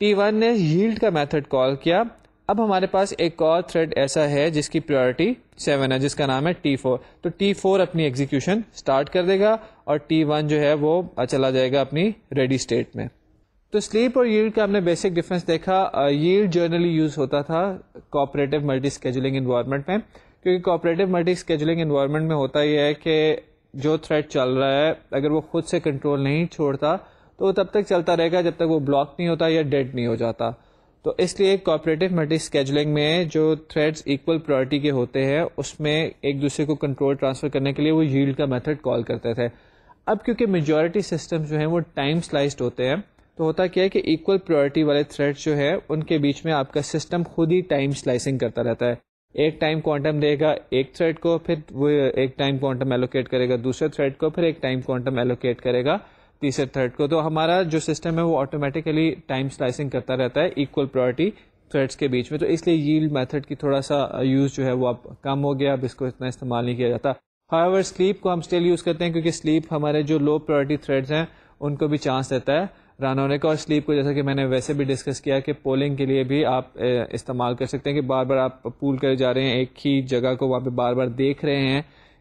ٹی ون نے ییلڈ کا میتھڈ کال کیا۔ اب ہمارے پاس ایک اور تھریڈ ایسا ہے، جس کی پریورٹی سیون ہے، جس کا نام ہے ٹی فور تو ٹی فور اپنی ایگزیکشن اسٹارٹ کر دے گا اور ٹی ون جو ہے وہ چلا جائے گا اپنی ریڈی اسٹیٹ میں۔ تو سلیپ اور ییلڈ کا ہم نے بیسک ڈفرنس دیکھا. ییلڈ جرنلی یوز ہوتا تھا کوپریٹو ملٹی اسکیجولنگ انوائرمنٹ میں. کیونکہ کوپریٹو ملٹی اسکیجولنگ انوائرمنٹ میں ہوتا یہ ہے کہ جو تھریڈ چل رہا ہے، اگر وہ خود سے کنٹرول نہیں چھوڑتا، تو وہ تب تک چلتا رہے گا جب تک وہ بلاک نہیں ہوتا یا ڈیڈ نہیں ہو جاتا. تو اس لیے کوپریٹو ملٹی اسکیجولنگ میں جو تھریڈس ایکول پرائرٹی کے ہوتے ہیں، اس میں ایک دوسرے کو کنٹرول ٹرانسفر کرنے کے لیے وہ ییلڈ کا میتھڈ کال کرتے تھے. اب کیونکہ میجورٹی سسٹم جو ہیں وہ ٹائم سلائزڈ ہوتے ہیں تو ہوتا کیا ہے کہ ایکول پرائرٹی والے تھریڈ جو ہے ان کے بیچ میں آپ کا سسٹم خود ہی ٹائم سلائسنگ کرتا رہتا ہے۔ ایک ٹائم کوانٹم دے گا ایک تھریڈ کو، پھر وہ ایک ٹائم کوانٹم ایلوکیٹ کرے گا دوسرے تھریڈ کو، پھر ایک ٹائم کوانٹم ایلوکیٹ کرے گا تیسرے تھریڈ کو۔ تو ہمارا جو سسٹم ہے، وہ آٹومیٹیکلی ٹائم سلائسنگ کرتا رہتا ہے ایکول پرائرٹی تھریڈس کے بیچ میں۔ تو اس لیے ییلڈ میتھڈ کی تھوڑا سا یوز جو ہے، وہ اب کم ہو گیا، اب اس کو اتنا استعمال نہیں کیا جاتا۔ ہائی سلیپ کو ہم اسٹل یوز کرتے ہیں، کیونکہ سلیپ ہمارے جو لو پرائرٹی تھریڈس ہیں، ان کو بھی چانس دیتا ہے۔ رن ہونے کا اور سلیپ کو، جیسا کہ میں نے ویسے بھی ڈسکس کیا کہ پولنگ کے لیے بھی آپ استعمال کر سکتے ہیں کہ بار بار آپ پول کرے جا رہے ہیں، ایک ہی جگہ کو وہاں پہ بار بار دیکھ رہے ہیں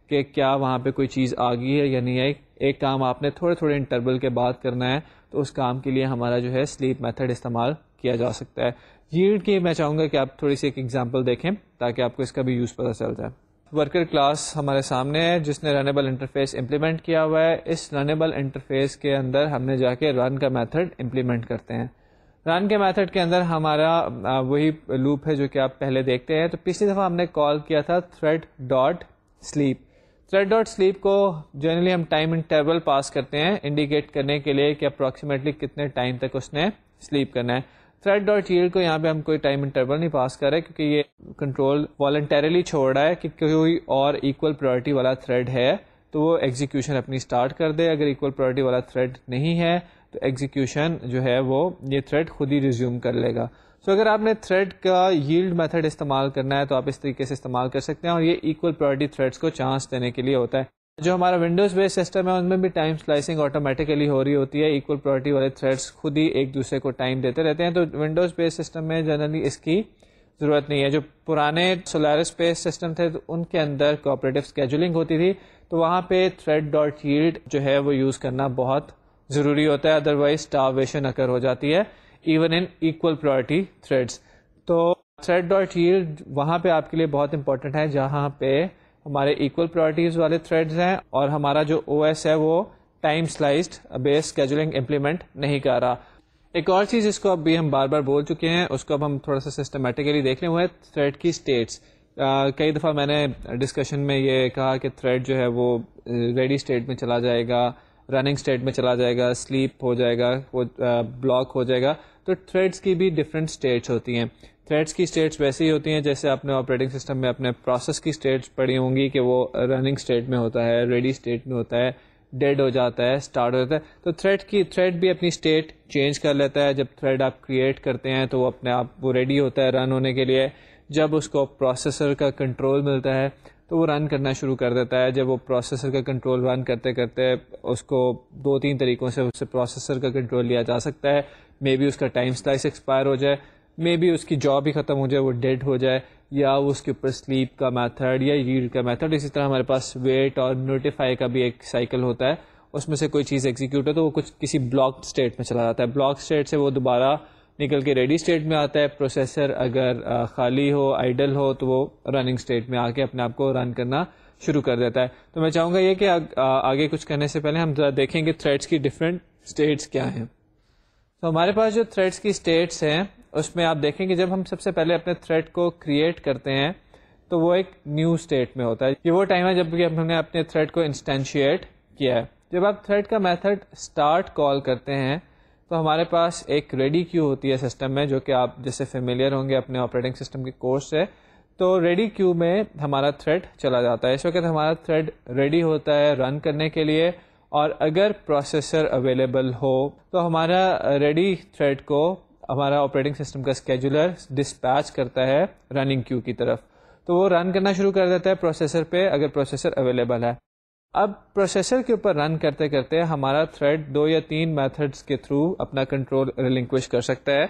کہ کیا وہاں پہ کوئی چیز آ گئی ہے یا نہیں آئی ایک کام آپ نے تھوڑے تھوڑے انٹرول کے بعد کرنا ہے تو اس کام کے لیے ہمارا جو ہے سلیپ میتھڈ استعمال کیا جا سکتا ہے۔ ییلڈ کی میں چاہوں گا کہ آپ تھوڑی سی ایک ایگزامپل دیکھیں تاکہ آپ کو اس کا بھی یوز پتہ چل جائے۔ ورکر کلاس ہمارے سامنے ہے، جس نے رنیبل انٹرفیس امپلیمنٹ کیا ہوا ہے۔ اس رنیبل انٹرفیس کے اندر ہم نے جا کے رن کا میتھڈ امپلیمنٹ کرتے ہیں۔ رن کے میتھڈ کے اندر ہمارا وہی لوپ ہے جو کہ آپ پہلے دیکھتے ہیں۔ تو پچھلی دفعہ ہم نے کال کیا تھا thread dot sleep thread dot sleep کو جنرلی ہم ٹائم انٹرول پاس کرتے ہیں انڈیکیٹ کرنے کے لیے کہ اپروکسیمیٹلی کتنے ٹائم تک اس نے سلیپ کرنا ہے۔ تھریڈ ڈاٹ ییلڈ کو یہاں پہ ہم کوئی ٹائم انٹرول نہیں پاس کر رہے کیونکہ یہ کنٹرول والنٹریلی چھوڑ رہا ہے کہ کوئی اور ایکول پرائرٹی والا تھریڈ ہے تو وہ ایگزیکیوشن اپنی اسٹارٹ کر دے۔ اگر ایکول پرائرٹی والا تھریڈ نہیں ہے تو ایگزیکیوشن جو ہے وہ یہ تھریڈ خود ہی ریزیوم کر لے گا۔ سو so اگر آپ نے تھریڈ کا ییلڈ میتھڈ استعمال کرنا ہے تو آپ اس طریقے سے استعمال کر سکتے ہیں اور یہ ایکول پرائرٹی تھریڈس کو چانس دینے کے لیے ہوتا ہے۔ جو ہمارا ونڈوز بیس سسٹم ہے، ان میں بھی ٹائم سلائسنگ آٹومیٹیکلی ہو رہی ہوتی ہے ایکول پرائرٹی والے تھریڈس خود ہی ایک دوسرے کو ٹائم دیتے رہتے ہیں۔ تو ونڈوز بیس سسٹم میں جنرلی اس کی ضرورت نہیں ہے۔ جو پرانے سولارس بیس سسٹم تھے، تو ان کے اندر کوآپریٹو اسکیجولنگ ہوتی تھی۔ تو وہاں پہ تھریڈ ڈاٹ ییلڈ جو ہے، وہ یوز کرنا بہت ضروری ہوتا ہے۔ ادروائز اسٹاویشن اکر ہو جاتی ہے even in equal priority threads تو تھریڈ ڈاٹ ییلڈ وہاں پہ آپ کے لیے بہت امپورٹنٹ ہے۔ جہاں پہ ہمارے ایکول پرائرٹیز والے تھریڈز ہیں اور ہمارا جو او ایس ہے وہ ٹائم سلائزڈ بیس کیجولنگ امپلیمنٹ نہیں کر رہا۔ ایک اور چیز اس کو اب بھی ہم بار بار بول چکے ہیں، اس کو اب ہم تھوڑا سا سسٹمیٹیکلی دیکھ لیں وہ ہے تھریڈ کی اسٹیٹس کئی دفعہ میں نے ڈسکشن میں یہ کہا کہ تھریڈ جو ہے وہ ریڈی اسٹیٹ میں چلا جائے گا رننگ اسٹیٹ میں چلا جائے گا سلیپ ہو جائے گا، وہ بلاک ہو جائے گا۔ تو تھریڈس کی بھی ڈفرینٹ اسٹیٹس ہوتی ہیں۔ تھریڈس کی اسٹیٹس ویسے ہی ہوتی ہیں جیسے آپ نے آپریٹنگ سسٹم میں اپنے پروسیس کی اسٹیٹس پڑھی ہوں گی کہ وہ رننگ اسٹیٹ میں ہوتا ہے ریڈی اسٹیٹ میں ہوتا ہے ڈیڈ ہو جاتا ہے اسٹارٹ ہو جاتا ہے. تو تھریڈ کی تھریڈ بھی اپنی اسٹیٹ چینج کر لیتا ہے. جب تھریڈ آپ کریٹ کرتے ہیں تو وہ اپنے آپ، وہ ریڈی ہوتا ہے رن ہونے کے لیے. جب اس کو پروسیسر کا کنٹرول ملتا ہے تو وہ رن کرنا شروع کر دیتا ہے. جب وہ پروسیسر کا کنٹرول رن کرتے کرتے اس کو دو تین طریقوں سے اس سے پروسیسر کا کنٹرول لیا جا سکتا ہے. مے بی اس کا ٹائم سلائس ایکسپائر ہو جائے. مے بی اس کی جاب ہی ختم ہو جائے، وہ ڈیڈ ہو جائے، یا اس کے اوپر سلیپ کا میتھڈ یا ییلڈ کا میتھڈ اسی طرح ہمارے پاس ویٹ اور نوٹیفائی کا بھی ایک سائیکل ہوتا ہے۔ اس میں سے کوئی چیز ایگزیکیوٹ ہو تو وہ کچھ کسی بلاک اسٹیٹ میں چلا جاتا ہے۔ بلاک اسٹیٹ سے وہ دوبارہ نکل کے ریڈی اسٹیٹ میں آتا ہے۔ پروسیسر اگر خالی ہو آئیڈل ہو، تو وہ رننگ اسٹیٹ میں آ کے اپنے آپ کو رن کرنا شروع کر دیتا ہے۔ تو میں چاہوں گا یہ کہ آگے کچھ کرنے سے پہلے ہم ذرا دیکھیں کہ تھریڈس کی ڈفرینٹ اسٹیٹس کیا ہیں۔ تو ہمارے پاس جو تھریڈس کی اسٹیٹس ہیں اس میں آپ دیکھیں کہ جب ہم سب سے پہلے اپنے تھریڈ کو کریٹ کرتے ہیں، تو وہ ایک نیو اسٹیٹ میں ہوتا ہے۔ یہ وہ ٹائم ہے جبکہ ہم نے اپنے تھریڈ کو انسٹینشیٹ کیا ہے۔ جب آپ تھریڈ کا میتھڈ اسٹارٹ کال کرتے ہیں، تو ہمارے پاس ایک ریڈی کیو ہوتی ہے سسٹم میں، جو کہ آپ جیسے فیملیئر ہوں گے اپنے آپریٹنگ سسٹم کے کورس سے۔ تو ریڈی کیو میں ہمارا تھریڈ چلا جاتا ہے۔ اس وقت ہمارا تھریڈ ریڈی ہوتا ہے رن کرنے کے لیے۔ اور اگر پروسیسر اویلیبل ہو، تو ہمارا ریڈی تھریڈ کو ہمارا آپریٹنگ سسٹم کا اسکیجولر ڈسپیچ کرتا ہے رننگ کیو کی طرف۔ تو وہ رن کرنا شروع کر دیتا ہے پروسیسر پہ اگر پروسیسر اویلیبل ہے۔ اب پروسیسر کے اوپر رن کرتے کرتے ہمارا تھریڈ دو یا تین میتھڈس کے تھرو اپنا کنٹرول ریلنکوش کر سکتا ہے۔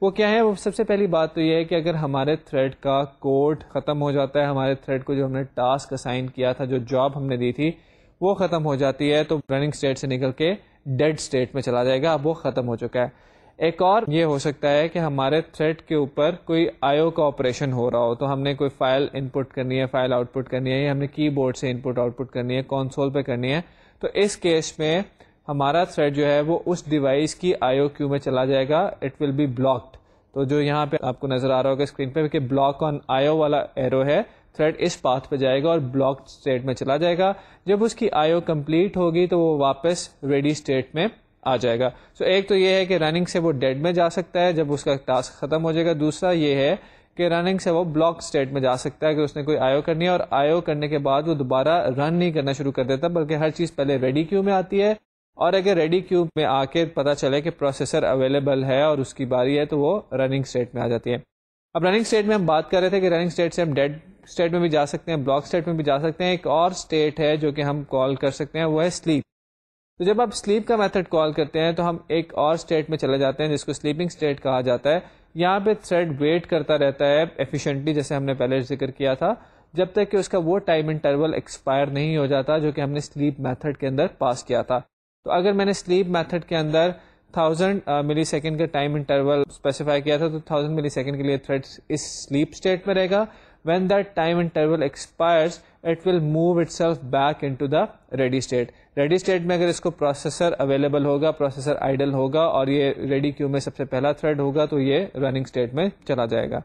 وہ کیا ہے؟ وہ سب سے پہلی بات تو یہ ہے کہ اگر ہمارے تھریڈ کا کوڈ ختم ہو جاتا ہے، ہمارے تھریڈ کو جو ہم نے ٹاسک اسائن کیا تھا، جو جاب ہم نے دی تھی، وہ ختم ہو جاتی ہے تو رننگ اسٹیٹ سے نکل کے ڈیڈ اسٹیٹ میں چلا جائے گا۔ اب وہ ختم ہو چکا ہے۔ ایک اور یہ ہو سکتا ہے کہ ہمارے تھریڈ کے اوپر کوئی آئیو کا آپریشن ہو رہا ہو تو ہم نے کوئی فائل ان پٹ کرنی ہے، فائل آؤٹ پٹ کرنی ہے یا ہم نے کی بورڈ سے ان پٹ آؤٹ پٹ کرنی ہے کونسول پہ کرنی ہے، تو اس کیس میں ہمارا تھریڈ جو ہے وہ اس ڈیوائس کی آئیو کیو میں چلا جائے گا اٹ ول بی بلاکڈ تو جو یہاں پہ آپ کو نظر آ رہا ہوگا اسکرین پہ کہ بلاک آن آئیو والا ایرو ہے تھریڈ اس پاتھ پہ جائے گا اور بلاک اسٹیٹ میں چلا جائے گا۔ جب اس کی آئیو کمپلیٹ ہوگی تو وہ واپس ریڈی اسٹیٹ میں آ جائے گا۔ سو so ایک تو یہ ہے کہ رننگ سے وہ ڈیڈ میں جا سکتا ہے جب اس کا ٹاسک ختم ہو جائے گا۔ دوسرا یہ ہے کہ رننگ سے وہ بلاک اسٹیٹ میں جا سکتا ہے کہ اس نے کوئی آئیو کرنی ہے اور آئیو کرنے کے بعد وہ دوبارہ رن نہیں کرنا شروع کر دیتا، بلکہ ہر چیز پہلے ریڈی کیو میں آتی ہے۔ اور اگر ریڈی کیو میں آ کے پتا چلے کہ پروسیسر اویلیبل ہے اور اس کی باری ہے، تو وہ رننگ اسٹیٹ میں آ جاتی ہے۔ اب رننگ اسٹیٹ میں ہم بات کر رہے تھے کہ رننگ اسٹیٹ سے ہم ڈیڈ اسٹیٹ میں بھی جا سکتے ہیں بلاک اسٹیٹ میں بھی جا سکتے ہیں۔ ایک اور اسٹیٹ ہے جو کہ ہم کال کر سکتے ہیں، وہ ہے سلیپ تو جب آپ سلیپ کا میتھڈ کال کرتے ہیں تو ہم ایک اور اسٹیٹ میں چلے جاتے ہیں جس کو سلیپنگ اسٹیٹ کہا جاتا ہے۔ یہاں پہ تھریڈ ویٹ کرتا رہتا ہے ایفیشینٹلی جیسے ہم نے پہلے ذکر کیا تھا۔ جب تک کہ اس کا وہ ٹائم انٹرول ایکسپائر نہیں ہو جاتا جو کہ ہم نے سلیپ میتھڈ کے اندر پاس کیا تھا۔ تو اگر میں نے سلیپ میتھڈ کے اندر تھاؤزینڈ ملی سیکنڈ کا ٹائم انٹرول اسپیسیفائی کیا تھا، تو تھاؤزینڈ ملی سیکنڈ کے لیے تھریڈ اس سلیپ اسٹیٹ میں رہے گا۔ When that time interval expires it will move itself back into the ready state ready state میں اگر اس کو پروسیسر اویلیبل ہوگا پروسیسر آئیڈل ہوگا، اور یہ ریڈی کیو میں سب سے پہلا تھریڈ ہوگا، تو یہ رننگ اسٹیٹ میں چلا جائے گا.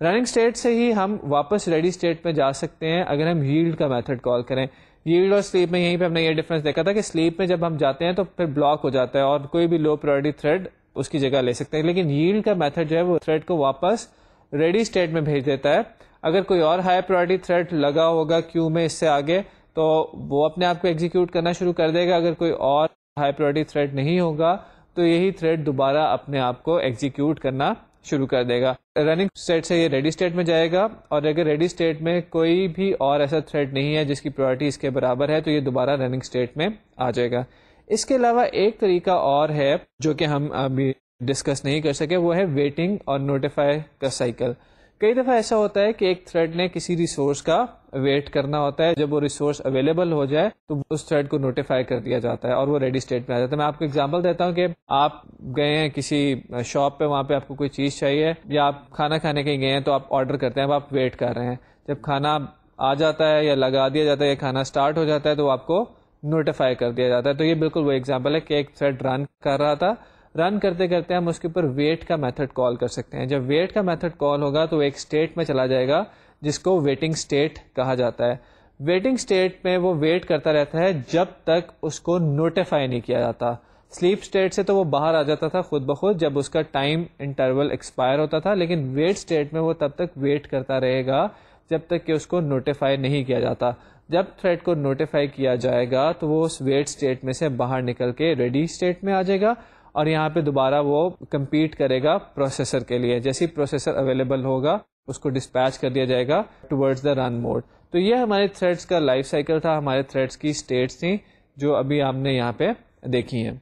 رننگ اسٹیٹ سے ہی ہم واپس ریڈی اسٹیٹ میں جا سکتے ہیں اگر ہم ہیلڈ کا میتھڈ کال کریں. ہیلڈ اور سلیپ میں یہیں پہ ہم نے یہ ڈفرنس دیکھا تھا کہ سلیپ میں جب ہم جاتے ہیں تو پھر بلاک ہو جاتا ہے اور کوئی بھی لو پرائرٹی تھریڈ اس کی جگہ لے سکتے ہیں. لیکن ہیلڈ کا میتھڈ جو ہے وہ تھریڈ کو واپس ریڈی اسٹیٹ میں بھیج دیتا ہے. اگر کوئی اور ہائی پرائرٹی تھریڈ لگا ہوگا کیو میں اس سے آگے، تو وہ اپنے آپ کو ایگزیکیوٹ کرنا شروع کر دے گا۔ اگر کوئی اور ہائی پرائرٹی تھریڈ نہیں ہوگا، تو یہی تھریڈ دوبارہ اپنے آپ کو ایگزیکیوٹ کرنا شروع کر دے گا۔ رننگ اسٹیٹ سے یہ ریڈی اسٹیٹ میں جائے گا، اور اگر ریڈی اسٹیٹ میں کوئی بھی اور ایسا تھریڈ نہیں ہے جس کی پرائرٹی اس کے برابر ہے، تو یہ دوبارہ رننگ اسٹیٹ میں آ جائے گا۔ اس کے علاوہ ایک طریقہ اور ہے، جو کہ ہم ابھی ڈسکس نہیں کر سکے، وہ ہے ویٹنگ اور نوٹیفائی کا سائیکل کئی دفعہ ایسا ہوتا ہے کہ ایک تھریڈ نے کسی ریسورس کا ویٹ کرنا ہوتا ہے، جب وہ ریسورس اویلیبل ہو جائے تو اس تھریڈ کو نوٹیفائی کر دیا جاتا ہے اور وہ ریڈی اسٹیٹ میں آ جاتا ہے۔ میں آپ کو ایگزامپل دیتا ہوں کہ آپ گئے ہیں کسی شاپ پہ، وہاں پہ آپ کو کوئی چیز چاہیے یا آپ کھانا کھانے کہیں گئے ہیں تو آپ آرڈر کرتے ہیں، اب آپ ویٹ کر رہے ہیں۔ جب کھانا آ جاتا ہے یا لگا دیا جاتا ہے یا کھانا اسٹارٹ ہو جاتا ہے تو آپ کو نوٹیفائی کر دیا جاتا ہے۔ تو یہ بالکل وہ ایگزامپل ہے کہ ایک تھریڈ رن کر رہا تھا۔ رن کرتے کرتے ہم اس کے اوپر ویٹ کا میتھڈ کال کر سکتے ہیں۔ جب ویٹ کا میتھڈ کال ہوگا تو ایک اسٹیٹ میں چلا جائے گا جس کو ویٹنگ اسٹیٹ کہا جاتا ہے۔ ویٹنگ اسٹیٹ میں وہ ویٹ کرتا رہتا ہے جب تک اس کو نوٹیفائی نہیں کیا جاتا۔ سلیپ اسٹیٹ سے تو وہ باہر آ جاتا تھا خود بخود جب اس کا ٹائم انٹرول ایکسپائر ہوتا تھا، لیکن ویٹ اسٹیٹ میں وہ تب تک ویٹ کرتا رہے گا جب تک کہ اس کو نوٹیفائی نہیں کیا جاتا۔ جب تھریڈ کو نوٹیفائی کیا جائے گا تو وہ اس ویٹ اسٹیٹ میں سے باہر نکل کے ریڈی اسٹیٹ میں آ جائے گا۔ اور یہاں پہ دوبارہ وہ کمپیٹ کرے گا پروسیسر کے لیے۔ جیسی پروسیسر اویلیبل ہوگا، اس کو ڈسپیچ کر دیا جائے گا ٹورڈز دا رن موڈ تو یہ ہمارے تھریڈس کا لائف سائیکل تھا، ہمارے تھریڈس کی اسٹیٹس تھیں جو ابھی ہم نے یہاں پہ دیکھی ہیں۔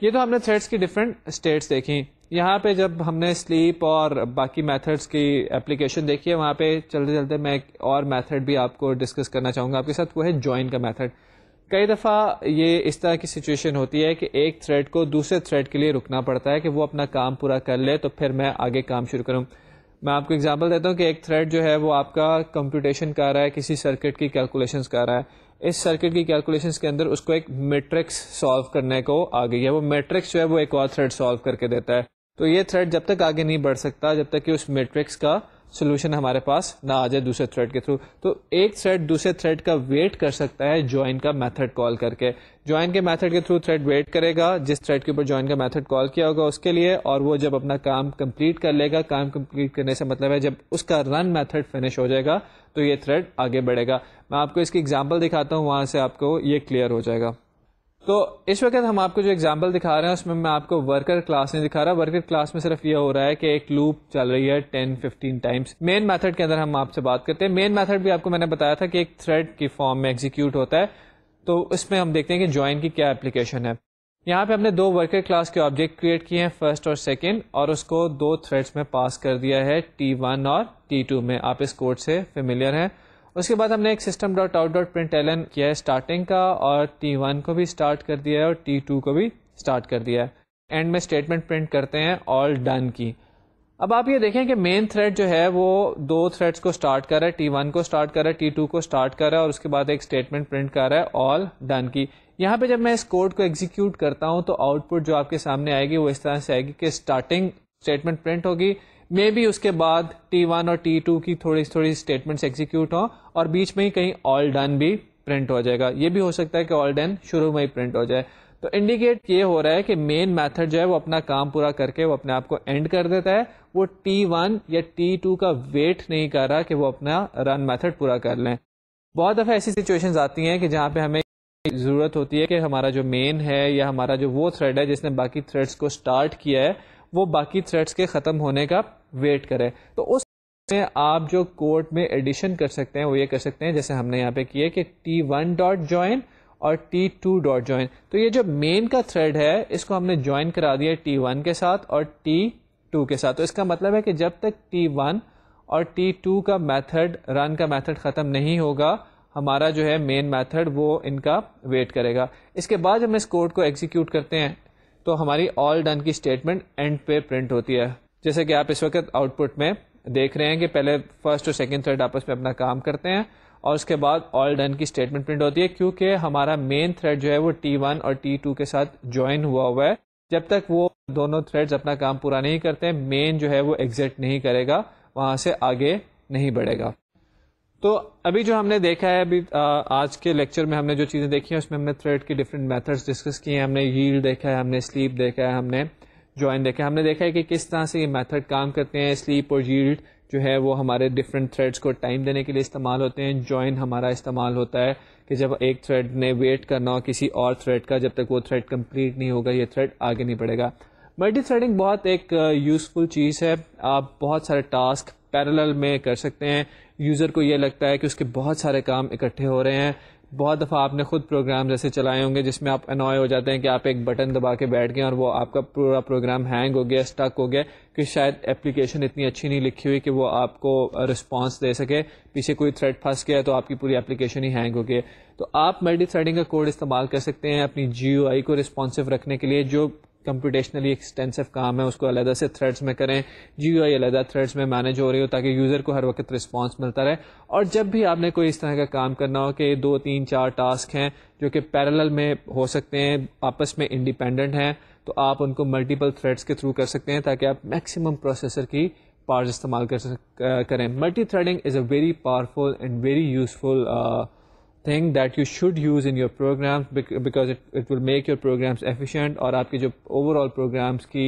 یہ تو ہم نے تھریڈس کی ڈفرینٹ اسٹیٹس دیکھی۔ یہاں پہ جب ہم نے سلیپ اور باقی میتھڈس کی اپلیکیشن دیکھی ہے، وہاں پہ چلتے چلتے میں ایک اور میتھڈ بھی آپ کو ڈسکس کرنا چاہوں گا۔ آپ کے ساتھ وہ ہے جوائن کا میتھڈ کئی دفعہ یہ اس طرح کی سچویشن ہوتی ہے کہ ایک تھریڈ کو دوسرے تھریڈ کے لیے رکنا پڑتا ہے کہ وہ اپنا کام پورا کر لے تو پھر میں آگے کام شروع کروں۔ میں آپ کو اگزامپل دیتا ہوں کہ ایک تھریڈ جو ہے وہ آپ کا کمپیوٹیشن کر رہا ہے، کسی سرکٹ کی کیلکولیشنس کر رہا ہے۔ اس سرکٹ کی کیلکولیشنس کے اندر اس کو ایک میٹرکس سالو کرنے کو آ گئی ہے۔ وہ میٹرکس جو ہے وہ ایک اور تھریڈ سالو کر کے دیتا ہے۔ تو یہ تھریڈ جب تک آگے نہیں بڑھ سکتا، جب تک کہ اس میٹرکس کا سولوشن ہمارے پاس نہ آ جائے دوسرے تھریڈ کے تھرو تو ایک تھریڈ دوسرے تھریڈ کا ویٹ کر سکتا ہے جوائن کا میتھڈ کال کر کے۔ جوائن کے میتھڈ کے تھرو تھریڈ ویٹ کرے گا۔ جس تھریڈ کے اوپر جوائن کا میتھڈ کال کیا ہوگا اس کے لیے اور وہ جب اپنا کام کمپلیٹ کر لے گا، کام کمپلیٹ کرنے سے مطلب ہے جب اس کا رن میتھڈ فنش ہو جائے گا تو یہ تھریڈ آگے بڑھے گا۔ میں آپ کو اس کی ایگزامپل دکھاتا ہوں، وہاں سے آپ کو یہ کلیئر ہو جائے گا۔ تو اس وقت ہم آپ کو جو ایگزامپل دکھا رہے ہیں، اس میں میں آپ کو ورکر کلاس نہیں دکھا رہا۔ ورکر کلاس میں صرف یہ ہو رہا ہے کہ ایک لوپ چل رہی ہے 10 15 ٹائمس مین میتھڈ کے اندر ہم آپ سے بات کرتے ہیں۔ مین میتھڈ بھی آپ کو میں نے بتایا تھا کہ ایک تھریڈ کی فارم میں ایگزیکیوٹ ہوتا ہے۔ تو اس میں ہم دیکھتے ہیں کہ جوائن کی کیا اپلیکیشن ہے۔ یہاں پہ ہم نے دو ورکر کلاس کے آبجیکٹ کریٹ کیے ہیں فرسٹ اور سیکنڈ اور اس کو دو تھریڈس میں پاس کر دیا ہے۔ ٹی ون اور ٹی ٹو میں۔ آپ اس کوڈ سے فیملیئر ہیں۔ اس کے بعد ہم نے ایک system dot out dot println کیا ہے اسٹارٹنگ کا اور ٹی ون کو بھی اسٹارٹ کر دیا ہے اور ٹی ٹو کو بھی اسٹارٹ کر دیا ہے۔ اینڈ میں اسٹیٹمنٹ پرنٹ کرتے ہیں آل ڈن کی۔ اب آپ یہ دیکھیں کہ مین تھریڈ جو ہے وہ دو تھریڈس کو اسٹارٹ کر رہا ہے ٹی ون کو اسٹارٹ کر رہا ہے ٹی ٹو کو اسٹارٹ کر رہا ہے اور اس کے بعد ایک اسٹیٹمنٹ پرنٹ کر رہا ہے آل ڈن کی۔ یہاں پہ جب میں اس کوڈ کو ایگزیکیوٹ کرتا ہوں تو آؤٹ پٹ جو آپ کے سامنے آئے گی وہ اس طرح سے آئے گی کہ اسٹارٹنگ اسٹیٹمنٹ پرنٹ ہوگی۔ مے بی اس کے بعد ٹی ون اور ٹی ٹو کی تھوڑی تھوڑی اسٹیٹمنٹ ایگزیکیوٹ ہوں اور بیچ میں ہی کہیں آل ڈن بھی پرنٹ ہو جائے گا۔ یہ بھی ہو سکتا ہے کہ آل ڈن شروع میں ہی پرنٹ ہو جائے۔ تو انڈیکیٹ یہ ہو رہا ہے کہ مین میتھڈ جو ہے وہ اپنا کام پورا کر کے وہ اپنے آپ کو اینڈ کر دیتا ہے۔ وہ ٹی ون یا ٹی ٹو کا ویٹ نہیں کر رہا کہ وہ اپنا رن میتھڈ پورا کر لیں۔ بہت دفعہ ایسی سچویشن آتی ہیں کہ جہاں پہ ہمیں ضرورت ہوتی ہے کہ ہمارا جو مین ہے یا ہمارا جو وہ تھریڈ ہے جس نے باقی تھریڈس کو اسٹارٹ کیا ہے وہ باقی تھریڈس کے ختم ہونے کا ویٹ کرے۔ تو اس میں آپ جو کوڈ میں ایڈیشن کر سکتے ہیں، وہ یہ کر سکتے ہیں، جیسے ہم نے یہاں پہ کیا کہ ٹی ون ڈاٹ جوائن اور ٹی ٹو ڈاٹ جوائن تو یہ جو مین کا تھریڈ ہے، اس کو ہم نے جوائن کرا دیا ٹی ون کے ساتھ اور ٹی ٹو کے ساتھ۔ تو اس کا مطلب ہے کہ جب تک ٹی ون اور ٹی ٹو کا میتھڈ رن کا میتھڈ ختم نہیں ہوگا، ہمارا جو ہے مین میتھڈ وہ ان کا ویٹ کرے گا۔ اس کے بعد ہم اس کوڈ کو ایگزیکیوٹ کرتے ہیں۔ تو ہماری آل ڈن کی اسٹیٹمنٹ اینڈ پہ پرنٹ ہوتی ہے۔ جیسے کہ آپ اس وقت آؤٹ پٹ میں دیکھ رہے ہیں کہ پہلے فرسٹ اور سیکنڈ تھریڈ آپس میں اپنا کام کرتے ہیں اور اس کے بعد آل ڈن کی اسٹیٹمنٹ پرنٹ ہوتی ہے کیونکہ ہمارا مین تھریڈ جو ہے وہ ٹی ون اور ٹی ٹو کے ساتھ جوائن ہوا ہوا ہے۔ جب تک وہ دونوں تھریڈ اپنا کام پورا نہیں کرتے مین جو ہے وہ ایگزٹ نہیں کرے گا، وہاں سے آگے نہیں بڑھے گا۔ تو ابھی جو ہم نے دیکھا ہے، ابھی آج کے لیکچر میں ہم نے جو چیزیں دیکھی ہیں، اس میں ہم نے تھریڈ کی ڈفرینٹ میتھڈس ڈسکس کیے ہیں۔ ہم نے ییل دیکھا ہے، ہم نے سلیپ دیکھا ہے، ہم نے جوائن دیکھا ہے۔ ہم نے دیکھا ہے کہ کس طرح سے یہ میتھڈ کام کرتے ہیں سلیپ اور ییلڈ جو ہے، وہ ہمارے ڈفرینٹ تھریڈس کو ٹائم دینے کے لیے استعمال ہوتے ہیں۔ جوائن ہمارا استعمال ہوتا ہے کہ جب ایک تھریڈ نے ویٹ کرنا ہو کسی اور تھریڈ کا، جب تک وہ تھریڈ کمپلیٹ نہیں ہوگا، یہ تھریڈ آگے نہیں بڑھے گا۔ ملٹی تھریڈنگ بہت ایک یوزفل چیز ہے۔ آپ بہت سارے ٹاسک پیرل میں کر سکتے ہیں۔ یوزر کو یہ لگتا ہے کہ اس کے بہت سارے کام اکٹھے ہو رہے ہیں۔ بہت دفعہ آپ نے خود پروگرام جیسے چلائے ہوں گے جس میں آپ انوائے ہو جاتے ہیں کہ آپ ایک بٹن دبا کے بیٹھ گئے اور وہ آپ کا پورا پروگرام ہینگ ہو گیا اسٹک ہو گیا کہ شاید اپلیکیشن اتنی اچھی نہیں لکھی ہوئی کہ وہ آپ کو رسپانس دے سکے۔ پیچھے کوئی تھریڈ پھنس گیا تو آپ کی پوری اپلیکیشن ہی ہینگ ہو گئی۔ تو آپ ملٹی تھریڈنگ کا کوڈ استعمال کر سکتے ہیں اپنی جی او آئی کو رسپانسو رکھنے کے لیے، جو کمپیوٹیشنلی ایکسٹینسو کام ہے، اس کو علیحدہ سے تھریڈس میں کریں۔ جی آئی علیحدہ تھریڈس میں مینیج ہو رہی ہو تاکہ یوزر کو ہر وقت رسپانس ملتا رہے۔ اور جب بھی آپ نے کوئی اس طرح کا کام کرنا ہو کہ دو، تین، چار ٹاسک ہیں جو کہ پیرل میں ہو سکتے ہیں، آپس میں انڈیپینڈنٹ ہیں، تو آپ ان کو ملٹیپل تھریڈس کے تھرو کر سکتے ہیں تاکہ آپ میکسیمم پروسیسر کی پارٹس استعمال کر کریں۔ Multithreading is a very powerful and very useful thing that you should use in your program because it will make your programs efficient اور آپ کی جو اوور آل پروگرامس کی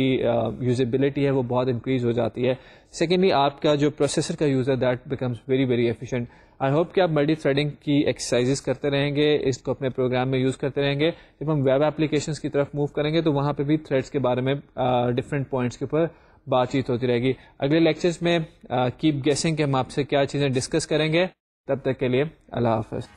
یوزیبلٹی ہے وہ بہت انکریز ہو جاتی ہے۔ سیکنڈلی آپ کا جو پروسیسر کا یوز ہے that becomes very very efficient I hope کہ آپ ملٹی تھریڈنگ کی ایکسرسائز کرتے رہیں گے، اس کو اپنے پروگرام میں یوز کرتے رہیں گے۔ جب ہم ویب اپلیکیشنس کی طرف موو کریں گے، تو وہاں پہ بھی تھریڈس کے بارے میں ڈفرینٹ پوائنٹس کے اوپر بات چیت ہوتی رہے گی۔ اگلے لیکچرس میں کیپ گیسنگ کہ ہم آپ سے کیا چیزیں ڈسکس کریں گے۔ تب تک کے لیے اللہ حافظ۔